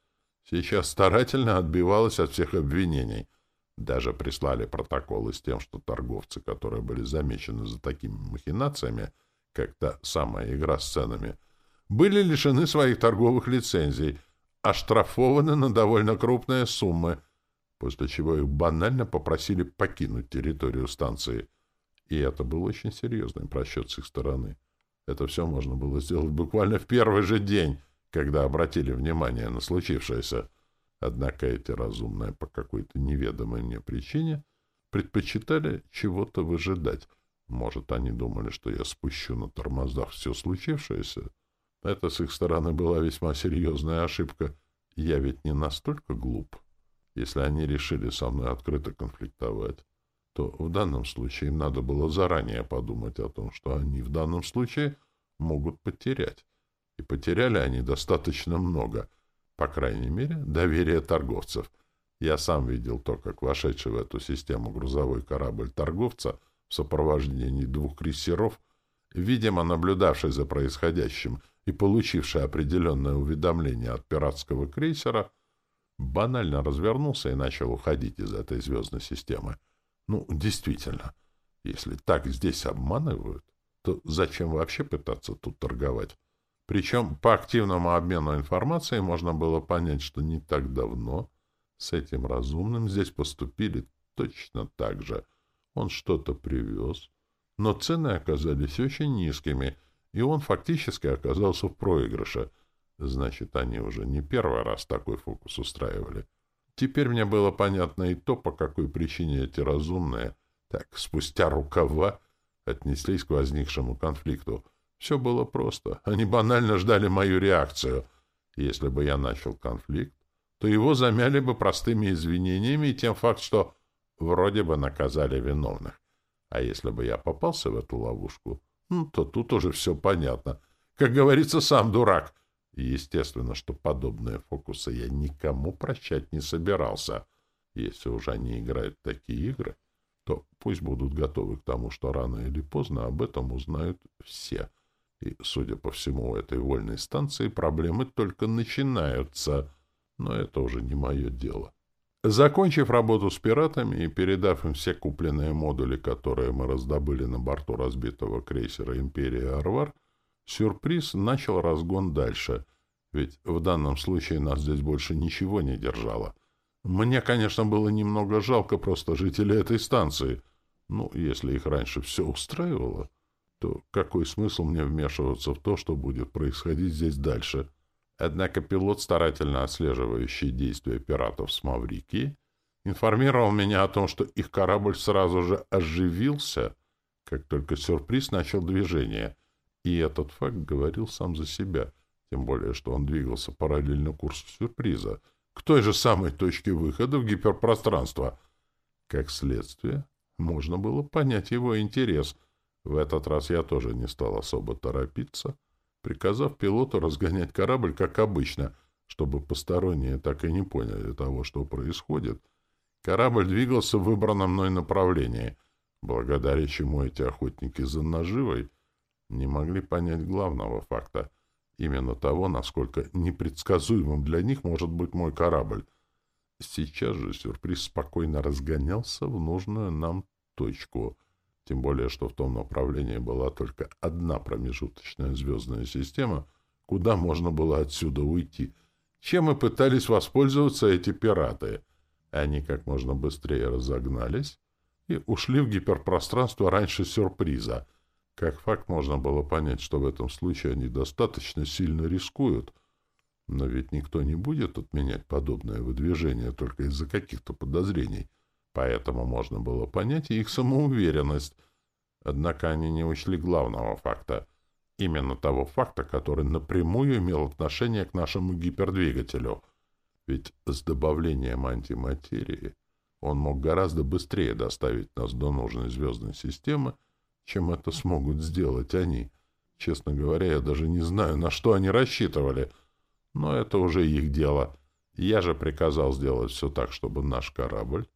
A: сейчас старательно отбивалось от всех обвинений. Даже прислали протоколы с тем, что торговцы, которые были замечены за такими махинациями, как та самая игра с ценами, были лишены своих торговых лицензий, оштрафованы на довольно крупные суммы, после чего их банально попросили покинуть территорию станции. И это был очень серьезный просчет с их стороны. Это все можно было сделать буквально в первый же день, когда обратили внимание на случившееся. Однако эти разумные по какой-то неведомой мне причине предпочитали чего-то выжидать. Может, они думали, что я спущу на тормозах все случившееся? Это с их стороны была весьма серьезная ошибка. Я ведь не настолько глуп. Если они решили со мной открыто конфликтовать, то в данном случае им надо было заранее подумать о том, что они в данном случае могут потерять. И потеряли они достаточно много, по крайней мере, доверие торговцев. Я сам видел то, как вошедший в эту систему грузовой корабль торговца в сопровождении двух крейсеров, видимо, наблюдавший за происходящим и получивший определенное уведомление от пиратского крейсера, банально развернулся и начал уходить из этой звездной системы. Ну, действительно, если так здесь обманывают, то зачем вообще пытаться тут торговать? Причем по активному обмену информацией можно было понять, что не так давно с этим разумным здесь поступили точно так же. Он что-то привез, но цены оказались очень низкими, и он фактически оказался в проигрыше. Значит, они уже не первый раз такой фокус устраивали. Теперь мне было понятно и то, по какой причине эти разумные, так, спустя рукава, отнеслись к возникшему конфликту. Все было просто. Они банально ждали мою реакцию. Если бы я начал конфликт, то его замяли бы простыми извинениями и тем факт, что вроде бы наказали виновных. А если бы я попался в эту ловушку, ну, то тут уже все понятно. Как говорится, сам дурак. Естественно, что подобные фокусы я никому прощать не собирался. Если уже они играют в такие игры, то пусть будут готовы к тому, что рано или поздно об этом узнают все. И, судя по всему, у этой вольной станции проблемы только начинаются. Но это уже не мое дело. Закончив работу с пиратами и передав им все купленные модули, которые мы раздобыли на борту разбитого крейсера «Империя Арвар», сюрприз начал разгон дальше, ведь в данном случае нас здесь больше ничего не держало. Мне, конечно, было немного жалко просто жителей этой станции. Ну, если их раньше все устраивало, то какой смысл мне вмешиваться в то, что будет происходить здесь дальше? Однако пилот, старательно отслеживающий действия пиратов с Маврикии, информировал меня о том, что их корабль сразу же оживился, как только сюрприз начал движение, и этот факт говорил сам за себя, тем более, что он двигался параллельно курсу сюрприза, к той же самой точке выхода в гиперпространство. Как следствие, можно было понять его интерес. В этот раз я тоже не стал особо торопиться — приказав пилоту разгонять корабль, как обычно, чтобы посторонние так и не поняли того, что происходит. Корабль двигался в выбранном мной направлении, благодаря чему эти охотники за наживой не могли понять главного факта, именно того, насколько непредсказуемым для них может быть мой корабль. Сейчас же сюрприз спокойно разгонялся в нужную нам точку — тем более, что в том направлении была только одна промежуточная звездная система, куда можно было отсюда уйти. Чем и пытались воспользоваться эти пираты. Они как можно быстрее разогнались и ушли в гиперпространство раньше сюрприза. Как факт можно было понять, что в этом случае они достаточно сильно рискуют. Но ведь никто не будет отменять подобное выдвижение только из-за каких-то подозрений. Поэтому можно было понять и их самоуверенность. Однако они не учли главного факта. Именно того факта, который напрямую имел отношение к нашему гипердвигателю. Ведь с добавлением антиматерии он мог гораздо быстрее доставить нас до нужной звездной системы, чем это смогут сделать они. Честно говоря, я даже не знаю, на что они рассчитывали. Но это уже их дело. Я же приказал сделать все так, чтобы наш корабль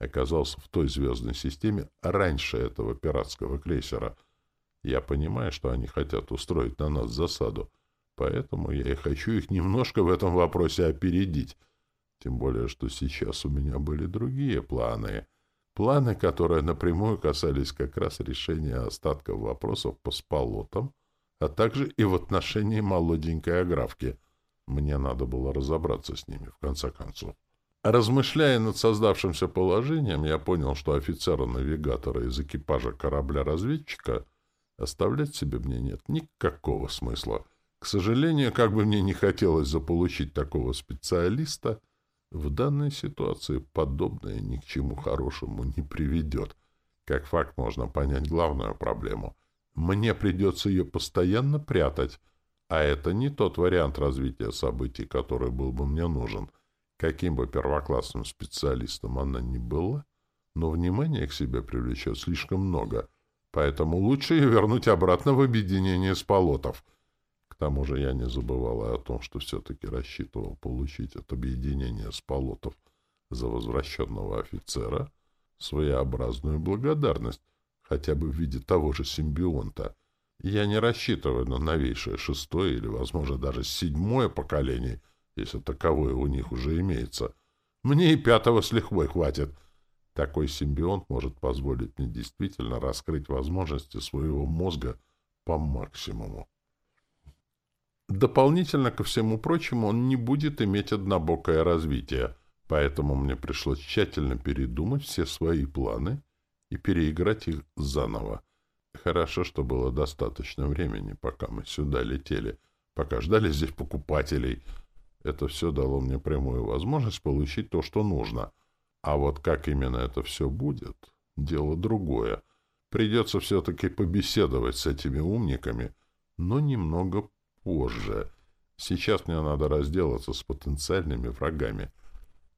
A: оказался в той звездной системе раньше этого пиратского крейсера. Я понимаю, что они хотят устроить на нас засаду, поэтому я и хочу их немножко в этом вопросе опередить. Тем более, что сейчас у меня были другие планы. Планы, которые напрямую касались как раз решения остатков вопросов по сполотам, а также и в отношении молоденькой аграфки. Мне надо было разобраться с ними, в конце концов. Размышляя над создавшимся положением, я понял, что офицера-навигатора из экипажа корабля-разведчика оставлять себе мне нет никакого смысла. К сожалению, как бы мне не хотелось заполучить такого специалиста, в данной ситуации подобное ни к чему хорошему не приведет. Как факт можно понять главную проблему. Мне придется ее постоянно прятать, а это не тот вариант развития событий, который был бы мне нужен — Каким бы первоклассным специалистом она ни была, но внимание к себе привлечет слишком много, поэтому лучше ее вернуть обратно в объединение с полотов. Тому же я не забывал о том, что все-таки рассчитывал получить от объединения с полотов за возвращенного офицера своеобразную благодарность, хотя бы в виде того же симбионта. Я не рассчитываю на новейшее шестое или, возможно, даже седьмое поколение — если таковое у них уже имеется. Мне и пятого с лихвой хватит. Такой симбионт может позволить мне действительно раскрыть возможности своего мозга по максимуму. Дополнительно ко всему прочему, он не будет иметь однобокое развитие, поэтому мне пришлось тщательно передумать все свои планы и переиграть их заново. Хорошо, что было достаточно времени, пока мы сюда летели, пока ждали здесь покупателей. Это все дало мне прямую возможность получить то, что нужно. А вот как именно это все будет, дело другое. Придется все-таки побеседовать с этими умниками, но немного позже. Сейчас мне надо разделаться с потенциальными врагами.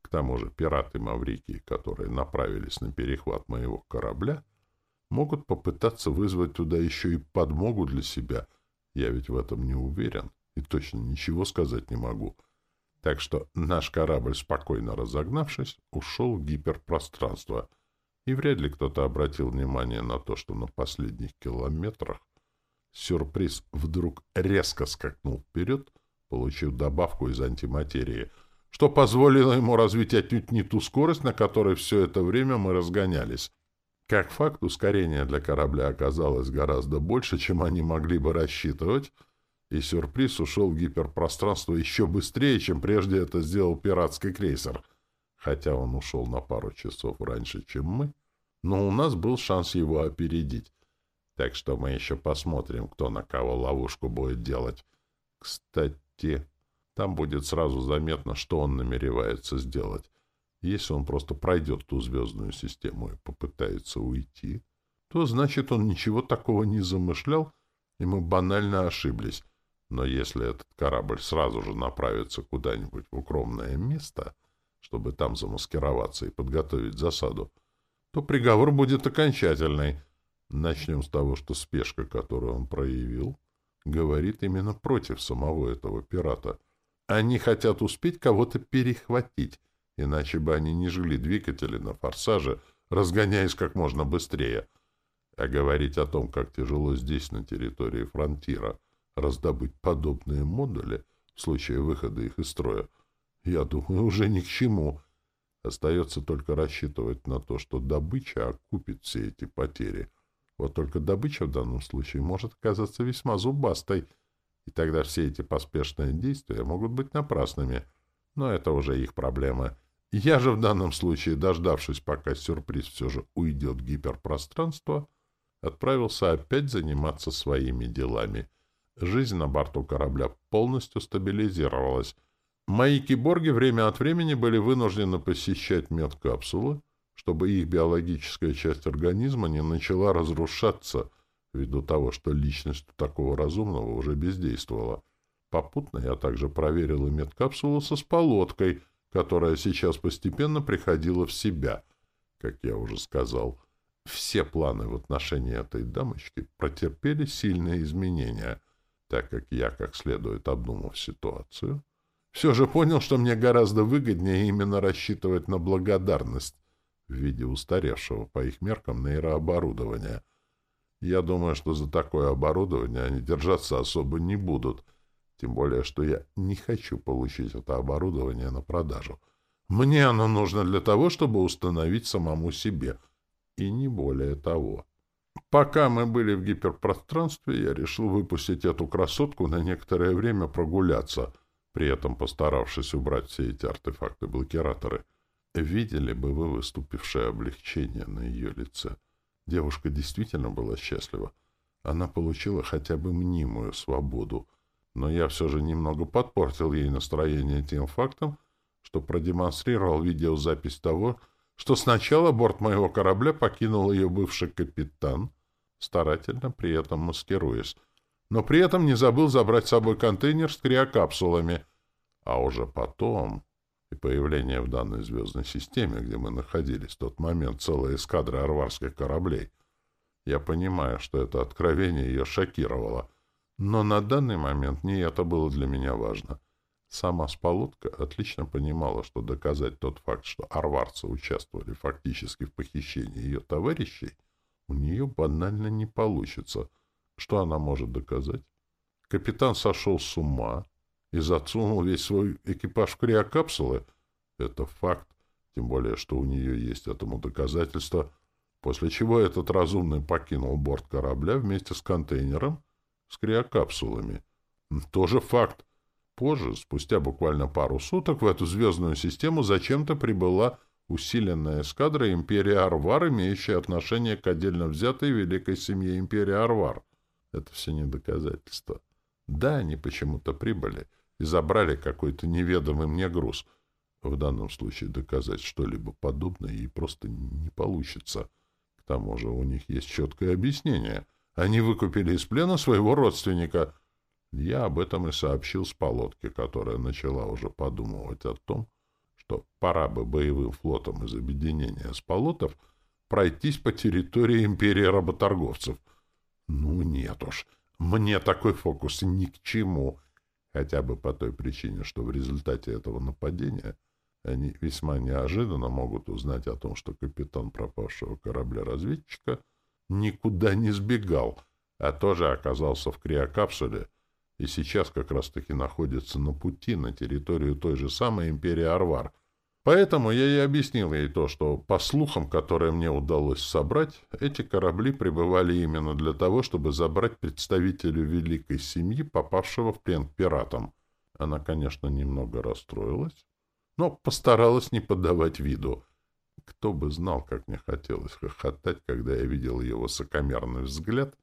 A: К тому же пираты Маврикии, которые направились на перехват моего корабля, могут попытаться вызвать туда еще и подмогу для себя. Я ведь в этом не уверен и точно ничего сказать не могу. Так что наш корабль, спокойно разогнавшись, ушел в гиперпространство, и вряд ли кто-то обратил внимание на то, что на последних километрах сюрприз вдруг резко скакнул вперед, получив добавку из антиматерии, что позволило ему развить отнюдь не ту скорость, на которой все это время мы разгонялись. Как факт, ускорение для корабля оказалось гораздо больше, чем они могли бы рассчитывать, и сюрприз ушел в гиперпространство еще быстрее, чем прежде это сделал пиратский крейсер. Хотя он ушел на пару часов раньше, чем мы, но у нас был шанс его опередить. Так что мы еще посмотрим, кто на кого ловушку будет делать. Кстати, там будет сразу заметно, что он намеревается сделать. Если он просто пройдет ту звездную систему и попытается уйти, то значит он ничего такого не замышлял, и мы банально ошиблись. Но если этот корабль сразу же направится куда-нибудь в укромное место, чтобы там замаскироваться и подготовить засаду, то приговор будет окончательный. Начнем с того, что спешка, которую он проявил, говорит именно против самого этого пирата. Они хотят успеть кого-то перехватить, иначе бы они не жили двигатели на форсаже, разгоняясь как можно быстрее. А говорить о том, как тяжело здесь, на территории фронтира, раздобыть подобные модули в случае выхода их из строя, я думаю, уже ни к чему. Остается только рассчитывать на то, что добыча окупит все эти потери. Вот только добыча в данном случае может оказаться весьма зубастой, и тогда все эти поспешные действия могут быть напрасными. Но это уже их проблема. Я же в данном случае, дождавшись, пока сюрприз все же уйдет в гиперпространство, отправился опять заниматься своими делами. Жизнь на борту корабля полностью стабилизировалась. Мои киборги время от времени были вынуждены посещать медкапсулы, чтобы их биологическая часть организма не начала разрушаться ввиду того, что личность такого разумного уже бездействовала. Попутно я также проверил и медкапсулу со сполоткой — которая сейчас постепенно приходила в себя. Как я уже сказал, все планы в отношении этой дамочки протерпели сильные изменения, так как я, как следует обдумав ситуацию, все же понял, что мне гораздо выгоднее именно рассчитывать на благодарность в виде устаревшего по их меркам нейрооборудования. Я думаю, что за такое оборудование они держаться особо не будут — тем более, что я не хочу получить это оборудование на продажу. Мне оно нужно для того, чтобы установить самому себе. И не более того. Пока мы были в гиперпространстве, я решил выпустить эту красотку на некоторое время прогуляться, при этом постаравшись убрать все эти артефакты-блокираторы. Видели бы вы выступившее облегчение на ее лице. Девушка действительно была счастлива. Она получила хотя бы мнимую свободу — но я все же немного подпортил ей настроение тем фактом, что продемонстрировал видеозапись того, что сначала борт моего корабля покинул ее бывший капитан, старательно при этом маскируясь, но при этом не забыл забрать с собой контейнер с криокапсулами, а уже потом и появление в данной звездной системе, где мы находились в тот момент целой эскадры арварских кораблей. Я понимаю, что это откровение ее шокировало, но на данный момент не это было для меня важно. Сама Сполотка отлично понимала, что доказать тот факт, что арварцы участвовали фактически в похищении ее товарищей, у нее банально не получится. Что она может доказать? Капитан сошел с ума и засунул весь свой экипаж в криокапсулы. Это факт, тем более, что у нее есть этому доказательство, после чего этот разумный покинул борт корабля вместе с контейнером с криокапсулами. Тоже факт. Позже, спустя буквально пару суток, в эту звездную систему зачем-то прибыла усиленная эскадра империи Арвар, имеющая отношение к отдельно взятой великой семье империи Арвар. Это все не доказательство. Да, они почему-то прибыли и забрали какой-то неведомый мне груз. В данном случае доказать что-либо подобное и просто не получится. К тому же у них есть четкое объяснение. Они выкупили из плена своего родственника. Я об этом и сообщил с полотки, которая начала уже подумывать о том, что пора бы боевым флотом из объединения Спалотов пройтись по территории империи работорговцев. Ну нет уж, мне такой фокус ни к чему, хотя бы по той причине, что в результате этого нападения они весьма неожиданно могут узнать о том, что капитан пропавшего корабля-разведчика никуда не сбегал, а тоже оказался в криокапсуле и сейчас как раз-таки находится на пути на территорию той же самой империи Арвар, Поэтому я и объяснил ей то, что, по слухам, которые мне удалось собрать, эти корабли прибывали именно для того, чтобы забрать представителю великой семьи, попавшего в плен к пиратам. Она, конечно, немного расстроилась, но постаралась не подавать виду. Кто бы знал, как мне хотелось хохотать, когда я видел ее высокомерный взгляд,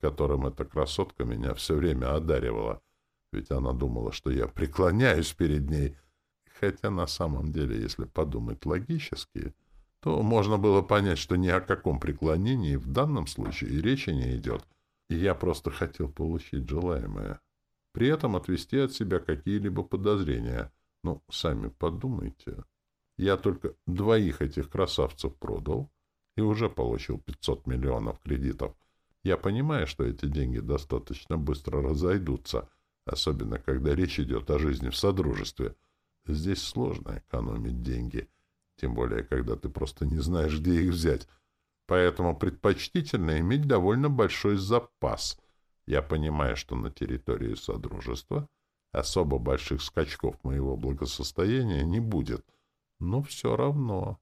A: которым эта красотка меня все время одаривала. Ведь она думала, что я преклоняюсь перед ней — Хотя на самом деле, если подумать логически, то можно было понять, что ни о каком преклонении в данном случае и речи не идет, и я просто хотел получить желаемое. При этом отвести от себя какие-либо подозрения. Ну, сами подумайте. Я только двоих этих красавцев продал и уже получил 500 миллионов кредитов. Я понимаю, что эти деньги достаточно быстро разойдутся, особенно когда речь идет о жизни в содружестве — Здесь сложно экономить деньги, тем более, когда ты просто не знаешь, где их взять. Поэтому предпочтительно иметь довольно большой запас. Я понимаю, что на территории Содружества особо больших скачков моего благосостояния не будет. Но все равно.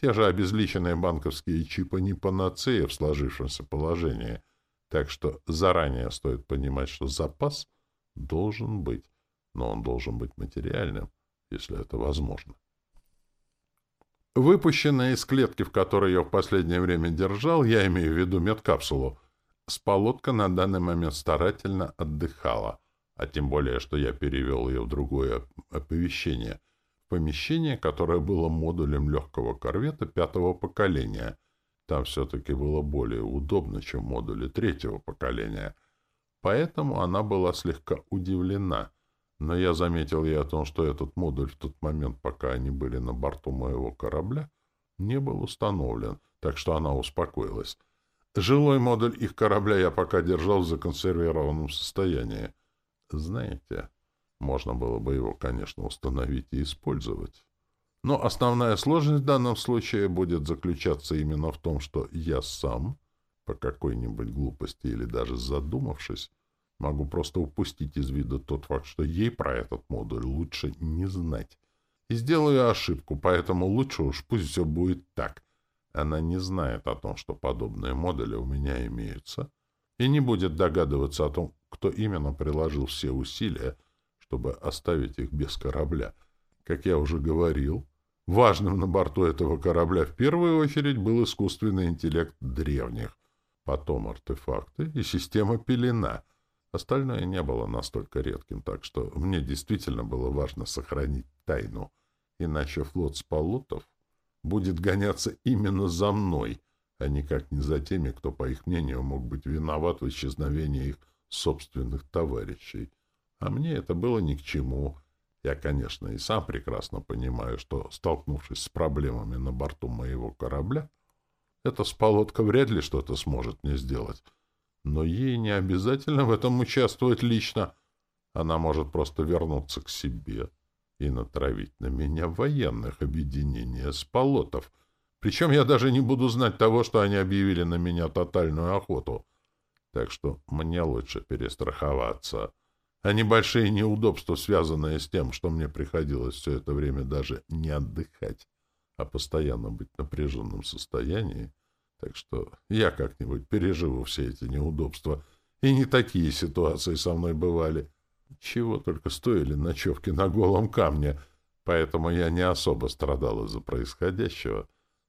A: Те же обезличенные банковские чипы не панацея в сложившемся положении. Так что заранее стоит понимать, что запас должен быть. Но он должен быть материальным если это возможно. Выпущенная из клетки, в которой я в последнее время держал, я имею в виду медкапсулу, сполотка на данный момент старательно отдыхала, а тем более, что я перевел ее в другое оповещение, в помещение, которое было модулем легкого корвета пятого поколения. Там все-таки было более удобно, чем модули третьего поколения. Поэтому она была слегка удивлена — но я заметил ей о том, что этот модуль в тот момент, пока они были на борту моего корабля, не был установлен, так что она успокоилась. Жилой модуль их корабля я пока держал в законсервированном состоянии. Знаете, можно было бы его, конечно, установить и использовать. Но основная сложность в данном случае будет заключаться именно в том, что я сам, по какой-нибудь глупости или даже задумавшись, Могу просто упустить из виду тот факт, что ей про этот модуль лучше не знать. И сделаю ошибку, поэтому лучше уж пусть все будет так. Она не знает о том, что подобные модули у меня имеются, и не будет догадываться о том, кто именно приложил все усилия, чтобы оставить их без корабля. Как я уже говорил, важным на борту этого корабля в первую очередь был искусственный интеллект древних, потом артефакты и система пелена — Остальное не было настолько редким, так что мне действительно было важно сохранить тайну, иначе флот Спалутов будет гоняться именно за мной, а никак не за теми, кто, по их мнению, мог быть виноват в исчезновении их собственных товарищей. А мне это было ни к чему. Я, конечно, и сам прекрасно понимаю, что, столкнувшись с проблемами на борту моего корабля, эта сполотка вряд ли что-то сможет мне сделать. Но ей не обязательно в этом участвовать лично. Она может просто вернуться к себе и натравить на меня военных объединения с полотов. Причем я даже не буду знать того, что они объявили на меня тотальную охоту. Так что мне лучше перестраховаться. А небольшие неудобства, связанные с тем, что мне приходилось все это время даже не отдыхать, а постоянно быть в напряженном состоянии, так что я как-нибудь переживу все эти неудобства. И не такие ситуации со мной бывали. Чего только стоили ночевки на голом камне. Поэтому я не особо страдал из-за происходящего,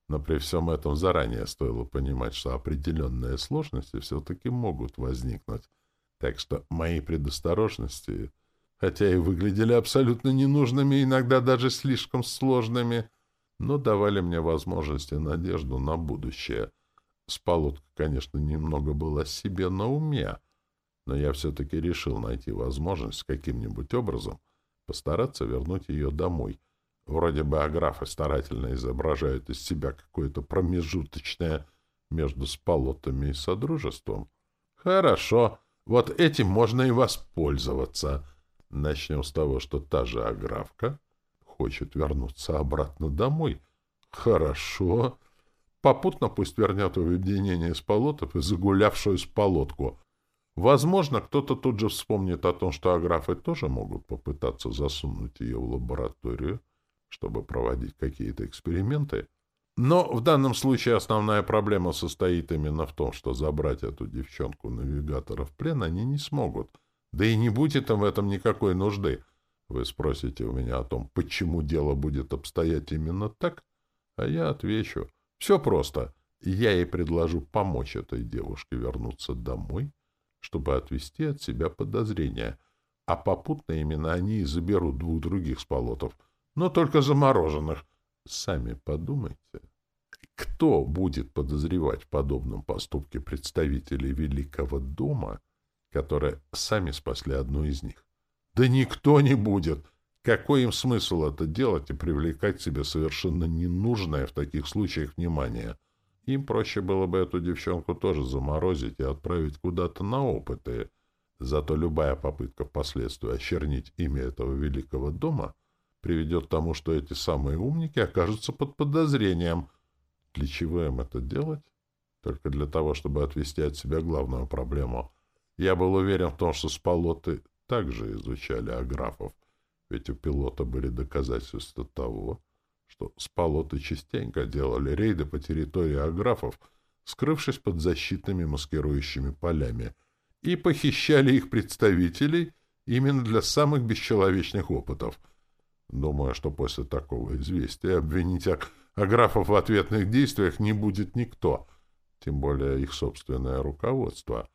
A: но при всем этом заранее стоило понимать, что определенные сложности все-таки могут возникнуть. Так что мои предосторожности, хотя и выглядели абсолютно ненужными, иногда даже слишком сложными, но давали мне возможность и надежду на будущее. Спалутка, конечно, немного была себе на уме, но я все-таки решил найти возможность каким-нибудь образом постараться вернуть ее домой. Вроде бы аграфы старательно изображают из себя какое-то промежуточное между спалотами и содружеством. Хорошо, вот этим можно и воспользоваться. Начнем с того, что та же аграфка хочет вернуться обратно домой. Хорошо. Попутно пусть вернет уединение спалотов и загулявшую сполотку. Возможно, кто-то тут же вспомнит о том, что аграфы тоже могут попытаться засунуть ее в лабораторию, чтобы проводить какие-то эксперименты. Но в данном случае основная проблема состоит именно в том, что забрать эту девчонку-навигатора в плен они не смогут. Да и не будет им в этом никакой нужды. Вы спросите у меня о том, почему дело будет обстоять именно так, а я отвечу. Все просто. Я ей предложу помочь этой девушке вернуться домой — чтобы отвести от себя подозрения, а попутно именно они и заберут двух других сполотов, но только замороженных. Сами подумайте. Кто будет подозревать в подобном поступке представителей Великого дома, которые сами спасли одну из них? Да никто не будет. Какой им смысл это делать и привлекать себе совершенно ненужное в таких случаях внимание? Им проще было бы эту девчонку тоже заморозить и отправить куда-то на опыты. Зато любая попытка впоследствии очернить имя этого великого дома приведет к тому, что эти самые умники окажутся под подозрением. Для чего им это делать? Только для того, чтобы отвести от себя главную проблему. Я был уверен в том, что спалоты также изучали аграфов, ведь у пилота были доказательства того, что спалоты частенько делали рейды по территории аграфов, скрывшись под защитными маскирующими полями, и похищали их представителей именно для самых бесчеловечных опытов. Думаю, что после такого известия обвинить аграфов в ответных действиях не будет никто, тем более их собственное руководство.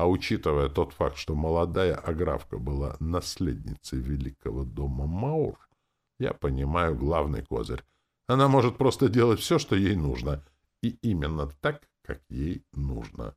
A: А учитывая тот факт, что молодая аграфка была наследницей великого дома Маур, я понимаю главный козырь. Она может просто делать все, что ей нужно. И именно так, как ей нужно.